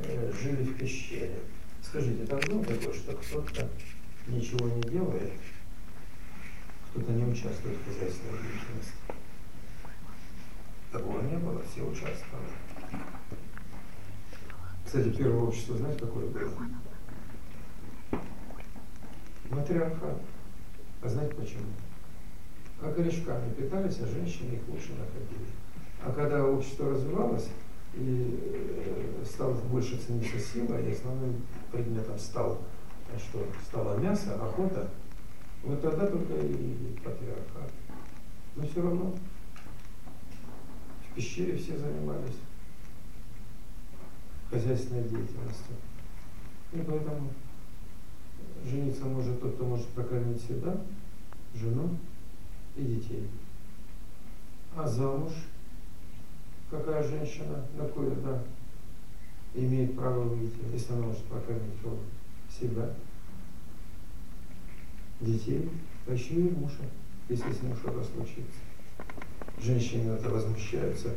э, жили в пещере. Скажите, там было такое, что кто-то ничего не делает, кто-то не участвует в хозяйственной деятельности? Такого не было, все участвовали. Кстати, первое общество, знаете, какое было? матриархат. А знаете почему? А корешками питались, а женщины их лучше находили. А когда общество развивалось, и стало больше цениться сила, и основным предметом стал, что стало мясо, охота, вот тогда только и патриархат. Но все равно в пещере все занимались хозяйственной деятельностью. И поэтому жениться может тот, кто может прокормить себя, жену и детей. А замуж какая женщина, на кое да, имеет право выйти, если она может прокормить себя, детей, а и мужа, если с ним что-то случится. Женщины это возмущаются,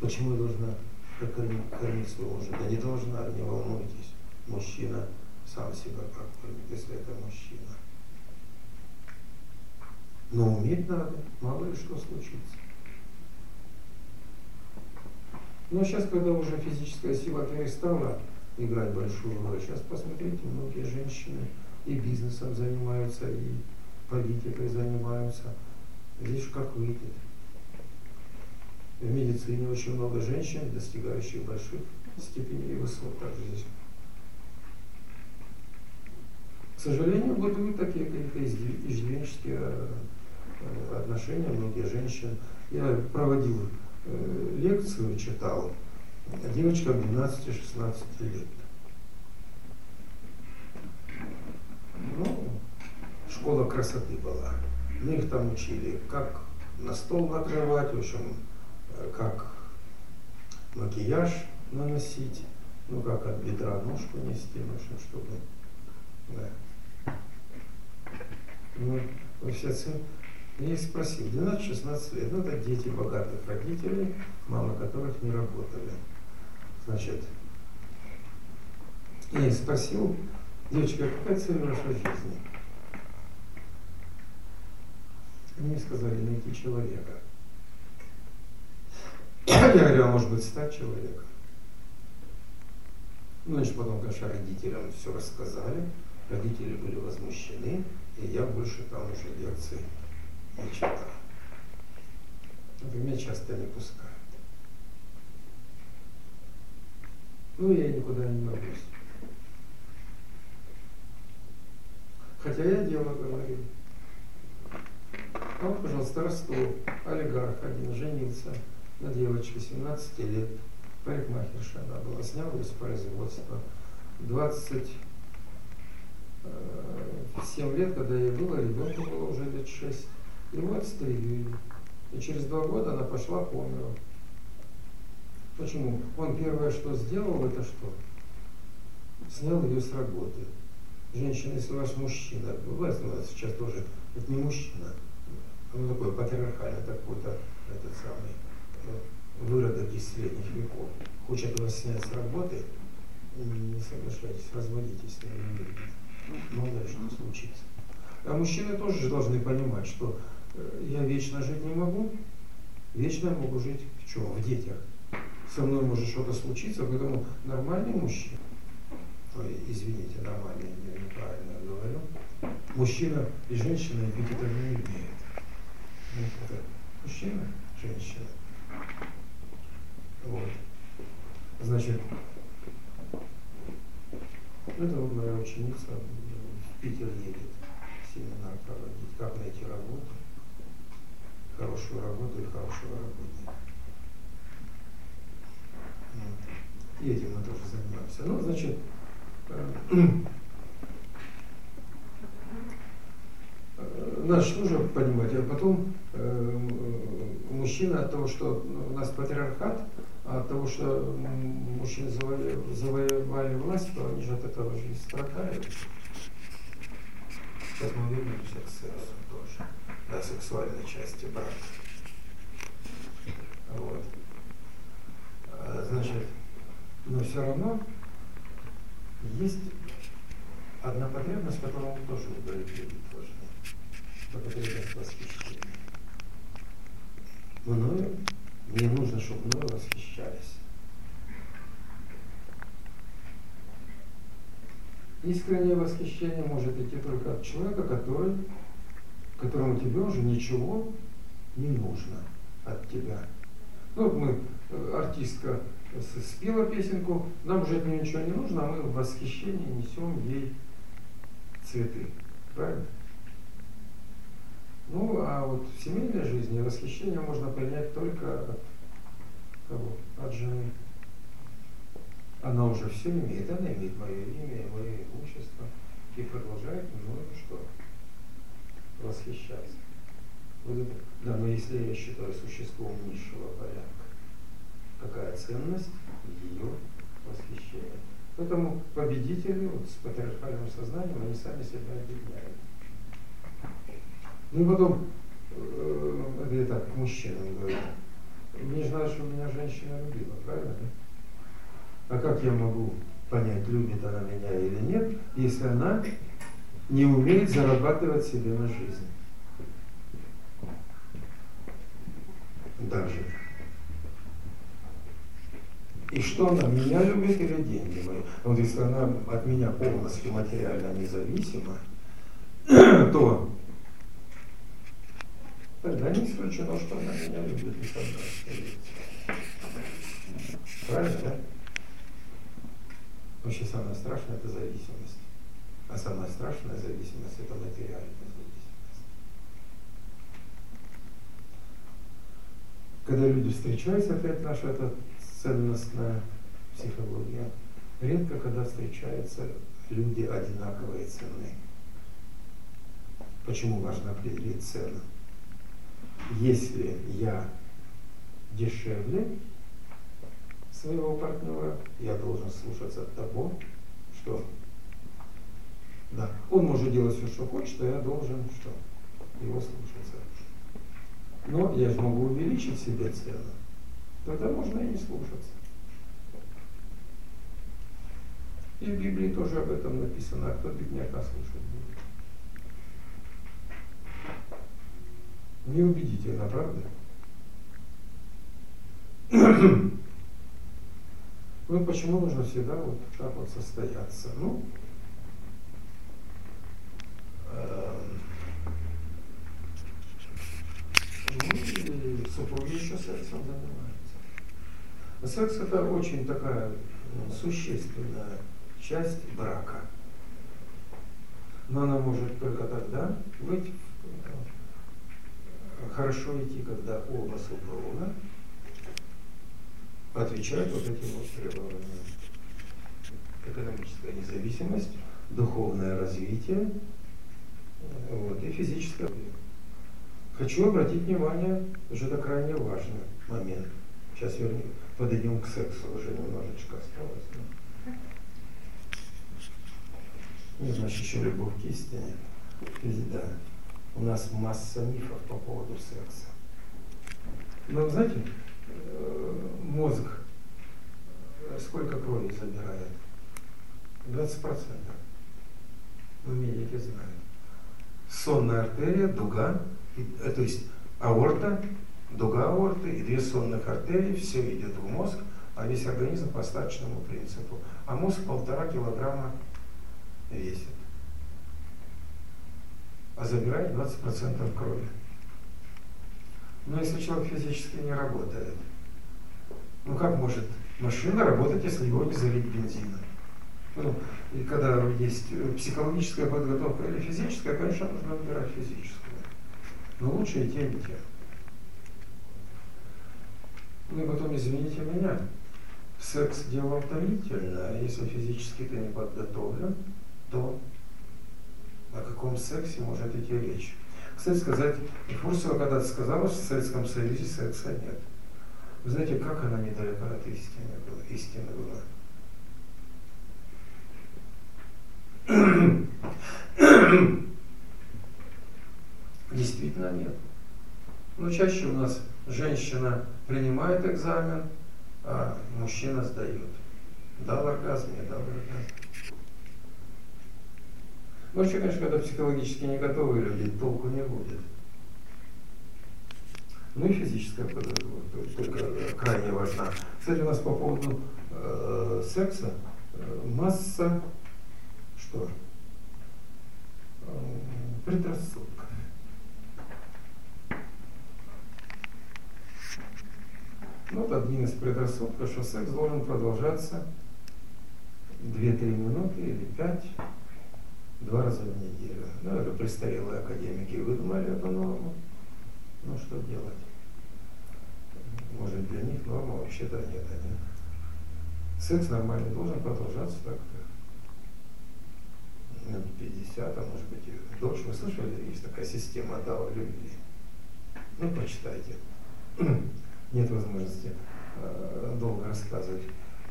почему я должна прокормить кормить своего мужа? Да не должна, не волнуйтесь, мужчина – сам себя прокормит, если это мужчина. Но уметь надо, мало ли что случится. Но сейчас, когда уже физическая сила перестала играть большую роль, сейчас посмотрите, многие женщины и бизнесом занимаются, и политикой занимаются. Видишь, как выйдет. В медицине очень много женщин, достигающих больших степеней и высот. Также здесь к сожалению, бытуют такие какие-то иждивенческие э, отношения, многие женщины. Я проводил лекцию, читал, девочкам 12-16 лет. Ну, школа красоты была. Мы их там учили, как на стол накрывать, в общем, э, как макияж наносить, ну, как от бедра ножку нести, в общем, чтобы да. Ну, вообще сын, я их спросил, 12-16 лет, ну это дети богатых родителей, мама которых не работали. Значит, я их спросил, девочка, какая цель вашей жизни? Они сказали, найти человека. Я говорю, а может быть стать человеком? Ну, значит, потом, конечно, родителям все рассказали. родители были возмущены, и я больше там уже лекций не читал. Меня часто не пускают. Ну, я никуда не могусь. Хотя я дело говорю. А вот, пожалуйста, Ростов, олигарх один, женился на девочке 17 лет, парикмахерша она была, снял ее с производства. 27 э, лет, когда ей было, ребенку было уже лет 6. Его отстрелили. И через два года она пошла померла. Почему? Он первое, что сделал, это что? Снял ее с работы. Женщина, если ваш мужчина, власть у нас сейчас тоже, это не мужчина, он такой патриархальный, такой-то, этот самый, э, выродок из средних веков, хочет вас снять с работы, не соглашайтесь, разводитесь, мало ли что случится. А мужчины тоже же должны понимать, что я вечно жить не могу, вечно могу жить в чем? В детях. Со мной может что-то случиться, поэтому нормальный мужчина, ой, извините, нормальный, я неправильно говорю, мужчина и женщина пить это не имеют. Это мужчина, женщина. Вот. Значит, это вот моя ученица в Питер едет семинар проводить, как найти работу, хорошую работу и хорошего работника. И этим мы тоже занимаемся. Ну, значит, э, наш тоже понимать, а потом э, мужчина от того, что у нас патриархат, а от того, что мужчины завоевали, власть, то они же от этого же страдают. Сейчас мы вернемся к сексу тоже, на сексуальной части брака. Вот. А, значит, но все равно есть одна потребность, которую мы тоже удовлетворить должны. Это потребность восхищения. Мною, мне нужно, чтобы мною восхищались. Искреннее восхищение может идти только от человека, который, которому тебе уже ничего не нужно от тебя. Ну вот мы, э, артистка спела песенку, нам уже от нее ничего не нужно, а мы в восхищении несем ей цветы. Правильно? Ну, а вот в семейной жизни восхищение можно принять только от кого? От жены. Она уже все имеет, она имеет мое имя, мое имущество и продолжает мною что? Восхищаться. Вот да, но если я считаю существом низшего порядка, какая ценность ее восхищения? Поэтому победители вот, с патриархальным сознанием, они сами себя объединяют. Ну и потом, э, это я так к мужчинам говорю, не знаю, что меня женщина любила, правильно? А как я могу понять, любит она меня или нет, если она не умеет зарабатывать себе на жизнь? Даже. И что она, меня любит или деньги мои? Вот если она от меня полностью материально независима, <clears throat> то тогда не исключено, что она меня любит Правильно, да? Вообще самое страшное это зависимость. А самая страшная зависимость это материальная зависимость. Когда люди встречаются, опять наша эта ценностная психология, редко когда встречаются люди одинаковой цены. Почему важно определить цену? Если я дешевле своего партнера, я должен слушаться того, он может делать все, что хочет, а я должен что? Его слушаться. Но я же могу увеличить себе цену тогда можно и не слушаться. И в Библии тоже об этом написано, а кто бедняка слушать будет. Неубедительно, правда? Вот <clears throat> почему нужно всегда вот так вот состояться. Ну, ну и супруги еще сексом занимаются. Секс это очень такая ну, существенная часть брака. Но она может только тогда быть э, хорошо идти, когда оба супруга отвечают вот этим вот требованиям. Экономическая независимость, духовное развитие вот, и физическое. Хочу обратить внимание, что это крайне важный момент. Сейчас вернем, подойдем к сексу, уже немножечко осталось. Да? Ну, значит, еще любовь к истине. Да. У нас масса мифов по поводу секса. Но, знаете, э, мозг э, сколько крови забирает? 20 процентов. Вы медики знают. Сонная артерия, дуга, э, то есть аорта, дуга аорты и две сонных артерии, все идет в мозг, а весь организм по статичному принципу. А мозг полтора килограмма весит. А забирает 20% крови. Но если человек физически не работает, ну как может машина работать, если его не залить бензином? Ну, и когда есть психологическая подготовка или физическая, конечно, нужно выбирать физическую. Но лучше и те, и те. Ну и потом, извините меня, секс дело утомительное, а если физически ты не подготовлен, то о каком сексе может идти речь? Кстати сказать, Фурсова когда-то сказала, что в Советском Союзе секса нет. Вы знаете, как она недалека от истины была? Истины была. <clears throat> Действительно нет. Но чаще у нас женщина принимает экзамен, а мужчина сдает. Дал оргазм, не дал оргазм. Вообще, конечно, когда психологически не готовые люди, толку не будет. Ну и физическая только крайне важна. Кстати, у нас по поводу э, секса э, масса что? Предрассудков. Вот один из предрассудков, что секс должен продолжаться 2-3 минуты или 5 два раза в неделю. Ну, это престарелые академики выдумали эту норму. Ну, что делать? Может, для них норма вообще-то нет. Они... Секс нормальный должен продолжаться так-то. Минут 50, а может быть и дольше. Вы слышали, есть такая система Дао любви? Ну, почитайте. <clears throat> Нет возможности э, долго рассказывать.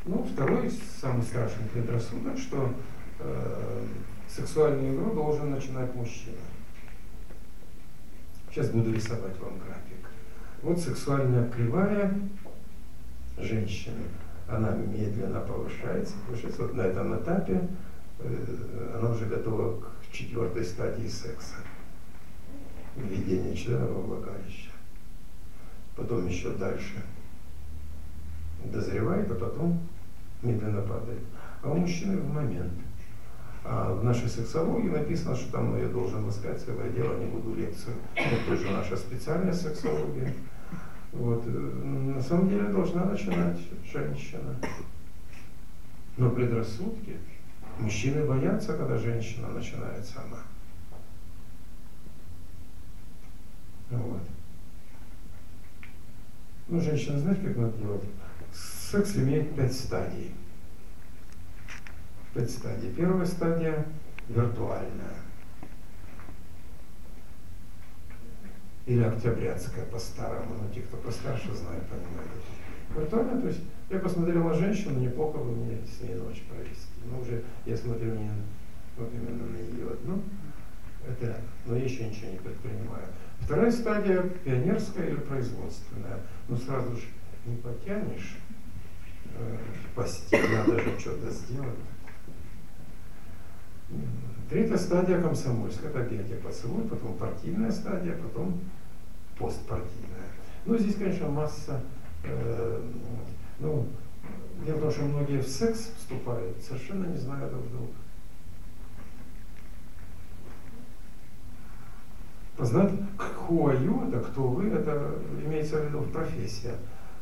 Ну, второй, самый страшный предрассудок, что э, сексуальную игру должен начинать мужчина. Сейчас буду рисовать вам график. Вот сексуальная кривая женщины. Она медленно повышается, повышается. Вот на этом этапе она уже готова к четвертой стадии секса. Введение члена во влагалище. Потом еще дальше дозревает, а потом медленно падает. А у мужчины в момент – а в нашей сексологии написано, что там я должен ласкать целое дело, не буду лекцию. Это тоже наша специальная сексология. Вот. Э, на самом деле должна начинать женщина. Но предрассудки, мужчины боятся, когда женщина начинает сама. Вот. Ну, женщина, знаете, как надо делать? Секс имеет пять стадий пять стадий. Первая стадия виртуальная. Или октябрятская по-старому, но те, кто постарше знают, понимают. Виртуальная, то есть я посмотрел на женщину, неплохо бы мне с ней ночь провести. Но уже я смотрю не вот именно на ее одну. Это, но я еще ничего не предпринимаю. Вторая стадия пионерская или производственная. Ну сразу же не потянешь э, постель, надо же что-то сделать. Третья стадия комсомольская, это объятие поцелуй, потом партийная стадия, потом постпартийная. Ну, здесь, конечно, масса, э, ну, дело в том, что многие в секс вступают, совершенно не зная друг друга. Познать, кто это, кто вы, это имеется в виду профессия.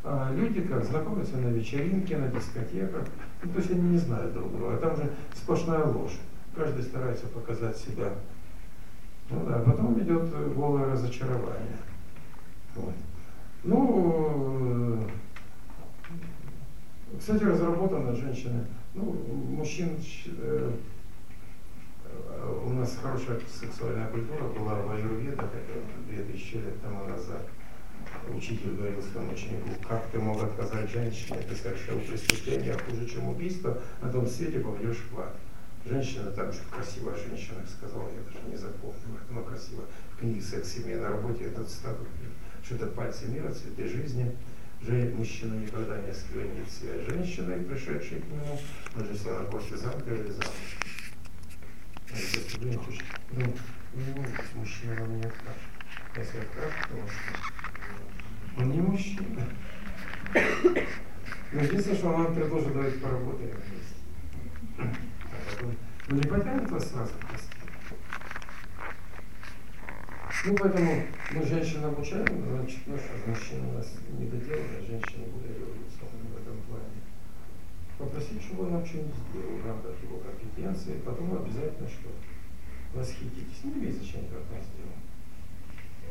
А люди как знакомятся на вечеринке, на дискотеках, ну, то есть они не знают друг друга, а там же сплошная ложь. Каждый старается показать себя. Ну да, потом идет голое разочарование. Вот. Ну, кстати, разработана женщина, ну, мужчин, э, у нас хорошая сексуальная культура была в Аюрведах, это 2000 лет тому назад. Учитель говорил своему ученику, как ты мог отказать женщине, ты совершил преступление хуже, чем убийство, на том свете попадешь в ад. Женщина, так же красивая женщина, сказала, я даже не запомнил, но красиво. В книге «Секс семья на работе» этот статус, что это пальцы мира, цветы жизни. Мужчина никогда не осквернит себя женщиной, пришедшей к нему, даже если она после замка или замуж. Ну, не может мужчина вам не откажет. Если откажет, то он не мужчина. Но единственное, что он вам предложит, давайте поработаем вместе. Ну не потянет вас сразу постель. Ну, поэтому мы женщин обучаем, значит, ну что, мужчина у нас не доделаны, женщины более революционные в этом плане. Попросить, чтобы он нам что-нибудь сделал в рамках его компетенции, потом обязательно что? Восхититесь. Не имеет значения, как он сделал.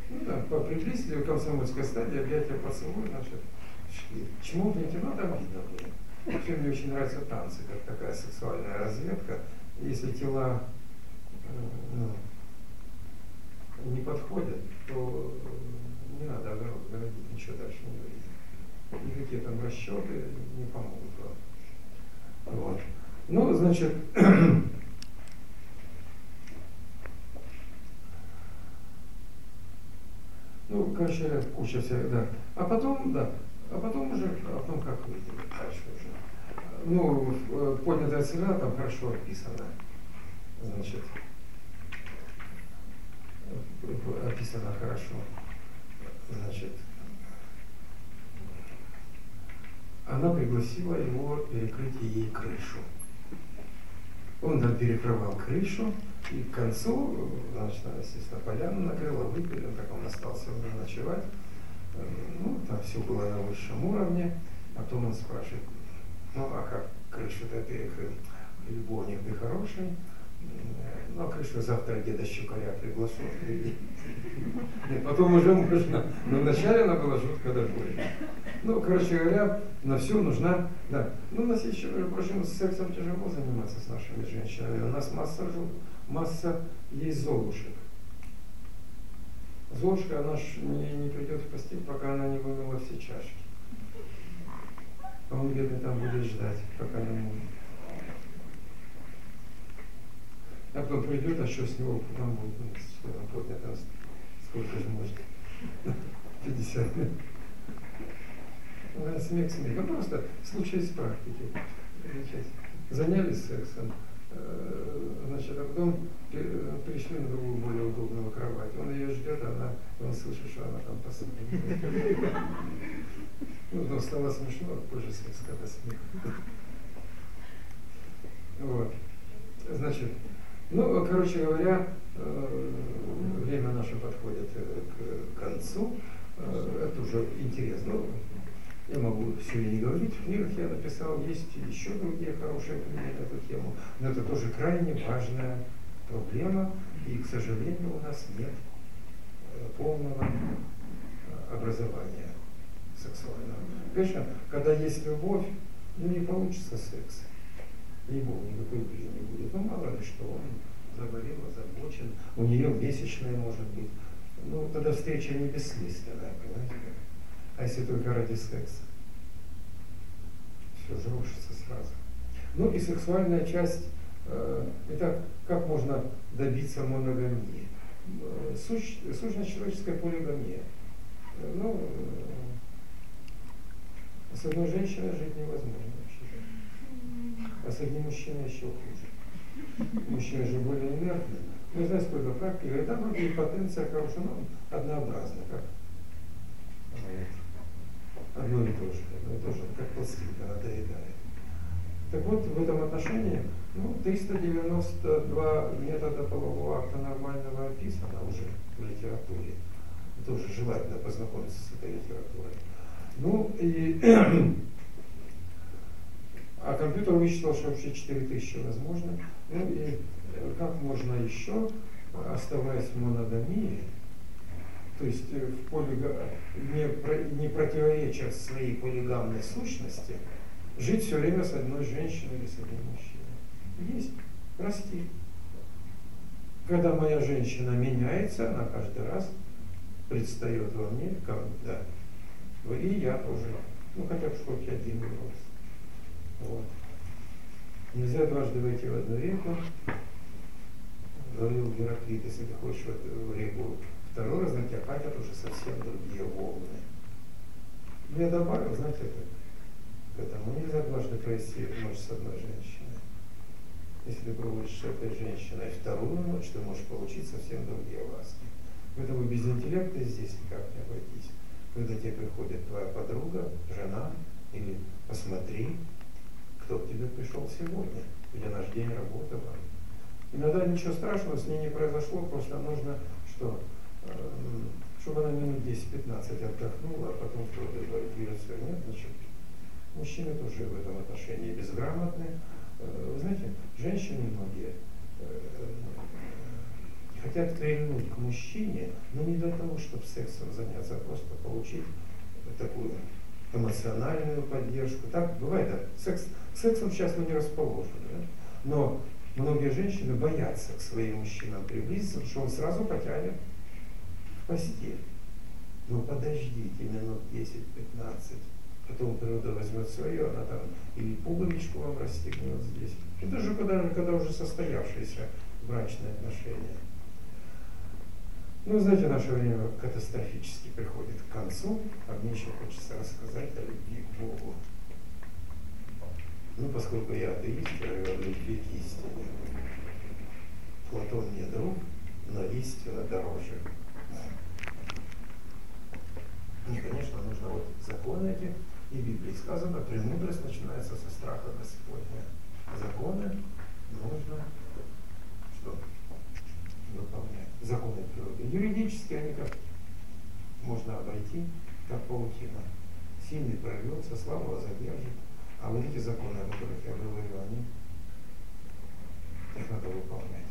Ну да, приблизили в комсомольской стадии, объятия поцелуй, значит, чему не темно, там видно было. Вообще мне очень нравятся танцы, как такая сексуальная разведка. Если тела э, ну, не подходят, то не надо огород городить, ничего дальше не выйдет. Никакие там расчеты не помогут вам. Вот. Ну, значит, <clears throat> ну, короче, куча всех, да. А потом, да, а потом уже о том, как выйти дальше уже. Ну, э, поднятая цена там хорошо описана. Значит, описано хорошо. Значит, она пригласила его перекрыть ей крышу. Он там перекрывал крышу, и к концу, значит, естественно, поляну накрыла, выпили, так он остался уже ночевать. Ну, там все было на высшем уровне. Потом он спрашивает, ну, а как крышу-то перекрыл? Любовник ты хороший. Ну, а крышу завтра деда Щукаря приглашу. Потом уже можно. Но вначале она была жутко довольна. Ну, короче говоря, на все нужна, да. Ну, у нас еще, прочим, с сексом тяжело заниматься с нашими женщинами. У нас масса, масса есть золушек. Золушка, она ж не, не придет в постель, пока она не вымыла все чашки. А он, бедный, там будет ждать, пока не может. А потом придет, а что с него потом будет, ну, что там сколько же может? <laughs> 50 лет. Смех, смех. Ну просто случай из практики. Занялись сексом, Э, значит, а потом пришли на другую, более удобную кровать. Он ее ждет, а она, он слышит, что она там посмотрит. <laughs> Ну, но стало смешно, а позже когда смех. <laughs> Вот. Значит, ну, короче говоря, э, время наше подходит э, к концу. Это уже интересно. Я могу и не говорить, в книгах я написал, есть еще другие хорошие книги на эту тему, но это тоже крайне важная проблема, и, к сожалению, у нас нет э, полного э, образования сексуального. Конечно, когда есть любовь, ну не получится секс. Ей-богу, никакой любви не будет. Ну, мало ли что, он заболел, озабочен, у нее месячная может быть. Ну, тогда встреча не бессмысленная, понимаете? а если только ради секса. Все разрушится сразу. Ну и сексуальная часть, э, это как можно добиться моногамии. Э, Суч, сущность человеческая полигамия. Э, ну, э, с одной женщиной жить невозможно. А с одним мужчиной еще хуже. Мужчина же более инертный. Ну, знаете, сколько практики. Это вроде потенция хорошая, но однообразно. Как одно и то же, одно и то же, как пластинка надоедает. Так вот, в этом отношении, ну, 392 метода полового акта нормального описано уже. в литературе. Тоже желательно познакомиться с этой литературой. Ну и а компьютер высчитал, что вообще 4000 возможно. Ну и э, как можно еще, оставаясь в моногамии, то есть э, в полига... не, не противоречия своей полигамной сущности, жить все время с одной женщиной или с одним мужчиной. Есть, расти. Когда моя женщина меняется, она каждый раз предстает во мне, как, да, и я тоже, ну хотя бы хоть один рост. Вот. Нельзя дважды войти в одну реку. Говорил Гераклит, если ты хочешь в реку второй раз, на тебя катят уже совсем другие волны. Я добавил, знаете, это, к этому нельзя дважды провести ночь с одной женщиной. Если ты проводишь с этой женщиной вторую ночь, ты можешь получить совсем другие ласки. Поэтому без интеллекта здесь никак не обойтись. Когда тебе приходит твоя подруга, жена, или посмотри, кто к тебе пришел сегодня, или наш день работы вам. Иногда ничего страшного с ней не произошло, просто нужно что? Эм, чтобы она минут 10-15 отдохнула, а потом кто-то вирус нет, значит, мужчины тоже в этом отношении безграмотны. Э, вы знаете, женщины многие э, хотят прильнуть к мужчине, но не для того, чтобы сексом заняться, а просто получить такую эмоциональную поддержку. Так бывает, да? Секс, сексом сейчас мы не расположены. Да? Но многие женщины боятся к своим мужчинам приблизиться, потому что он сразу потянет в постель. Но подождите минут 10-15, потом природа возьмет свое, она там или пуговичку вам расстегнет здесь. Это же когда, когда уже состоявшиеся брачные отношения. Ну, знаете, наше время катастрофически приходит к концу, а мне еще хочется рассказать о любви к Богу. Ну, поскольку я атеист, я говорю любви к истине. Платон не друг, но истина дороже. И, конечно, нужно вот законы эти, и в Библии сказано, премудрость начинается со страха Господня. Законы нужно что? Выполнять законы природы. Юридически они как можно обойти, как паутина. Сильный прорвется, слабого задержит. А вот эти законы, о которых я говорю, они их надо выполнять.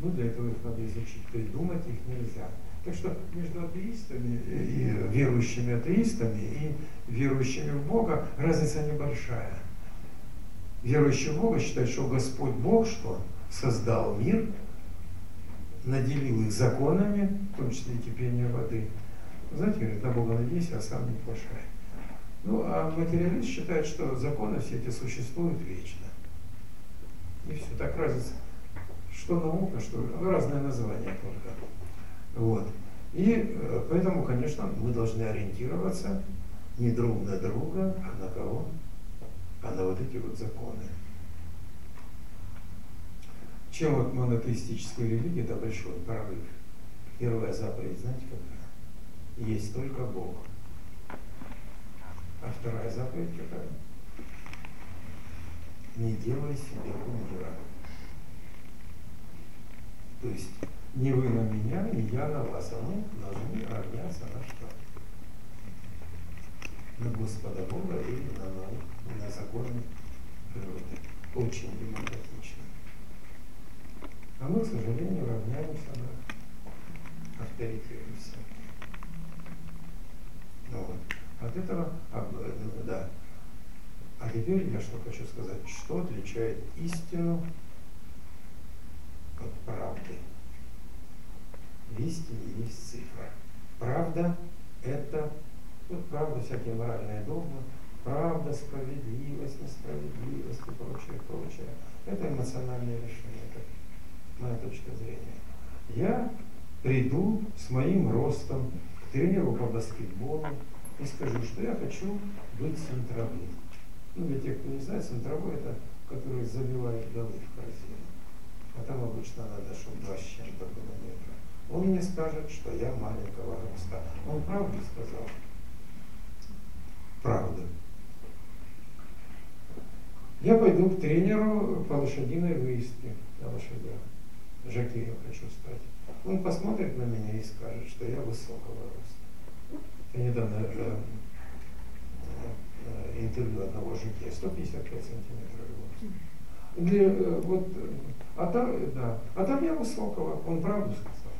Ну, для этого их надо изучить. Придумать их нельзя. Так что между атеистами и верующими атеистами и верующими в Бога разница небольшая. Верующий в Бога считает, что Господь Бог что? Создал мир, наделил их законами, в том числе и кипение воды. Знаете, говорит, на Бога надейся, а сам не плашай. Ну, а материалист считает, что законы все эти существуют вечно. И все, так разница. Что наука, что ну, разное название только. Вот. И э, поэтому, конечно, мы должны ориентироваться не друг на друга, а на кого? А на вот эти вот законы. Чем вот монотеистическая религия, это большой прорыв. Первая заповедь, знаете какая? Есть только Бог. А вторая заповедь какая? Не делай себе кумира. То есть не вы на меня, не я на вас, а мы должны равняться на что? На Господа Бога или на науку, на законы природы. Очень демократично. А мы, к сожалению, равняемся на авторитетности. Ну, вот. От этого, а, да. А теперь я что хочу сказать, что отличает истину от правды. В истине есть цифра. Правда – это, вот правда, всякие моральные догмы, правда, справедливость, несправедливость и прочее, прочее. Это эмоциональное решение, это моя точка зрения. Я приду с моим ростом к тренеру по баскетболу и скажу, что я хочу быть центровым. Ну, для тех, кто не знает, центровой это который забивает голы в корзину. А там обычно надо, чтобы два с чем-то было метра. Он мне скажет, что я маленького роста. Он правду сказал? Правда. Я пойду к тренеру по лошадиной выездке на лошадях. Жакеем хочу стать. Он посмотрит на меня и скажет, что я высокого роста. Я недавно э, э, интервью одного жакея, 155 сантиметров роста. Для, э, вот, а там, да, а там я высокого, он правду сказал.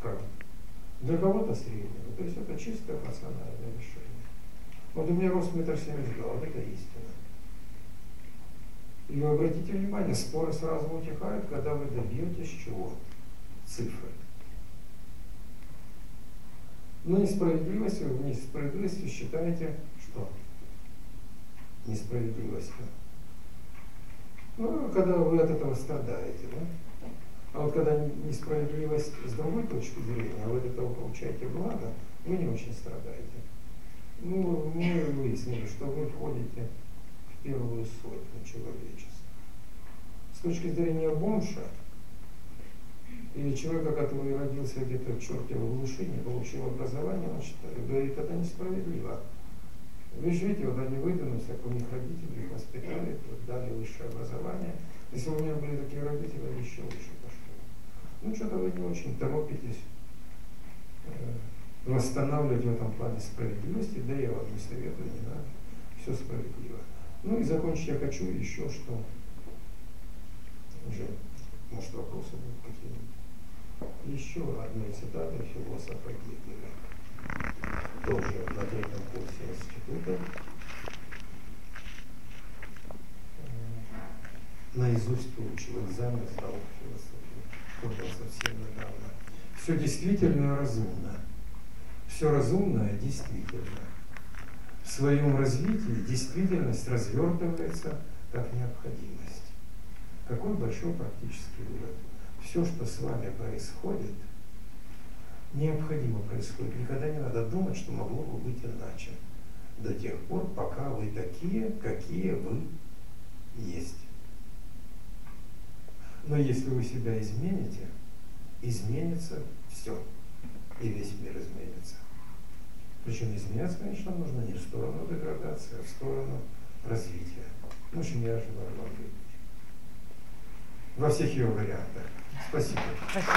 Правда. Для кого-то среднего. То есть это чистое эмоциональное решение. Вот у меня рост метр семьдесят два, вот это истина. И вы обратите внимание, споры сразу утихают, когда вы добьетесь чего? Цифры. Но несправедливостью, в несправедливостью считаете, что? Несправедливостью. Ну, когда вы от этого страдаете, да? А вот когда несправедливость с другой точки зрения, вы от этого получаете благо, вы не очень страдаете. Ну, мы выяснили, что вы входите первую сотню человечества. С точки зрения бомжа, или человека, который родился где-то в чертовой глуши, не получил образование, он считает, говорит, это несправедливо. Вы же видите, вот они выдвинулись, как у них родители их воспитали, дали высшее образование. Если у меня были такие родители, они еще лучше пошли. Ну, что-то вы не очень торопитесь э, восстанавливать в этом плане справедливости, да я вам не советую, не надо, все справедливо. Ну и закончить я хочу еще, что уже, может, вопросы будут какие-нибудь. Еще одной цитатой философа Гегеля, тоже на третьем курсе института, наизусть выучил экзамен, сдал философию, тоже совсем недавно. Все действительно разумно все разумное действительно. Своем развитии действительность развертывается как необходимость. Какой большой практический вывод. Все, что с вами происходит, необходимо происходит. Никогда не надо думать, что могло бы быть иначе. До тех пор, пока вы такие, какие вы есть. Но если вы себя измените, изменится все. И весь мир изменится. Причем изменяться, конечно, нужно не в сторону деградации, а в сторону развития. Ну, чем я желаю вам. Во всех ее вариантах. Спасибо. Спасибо.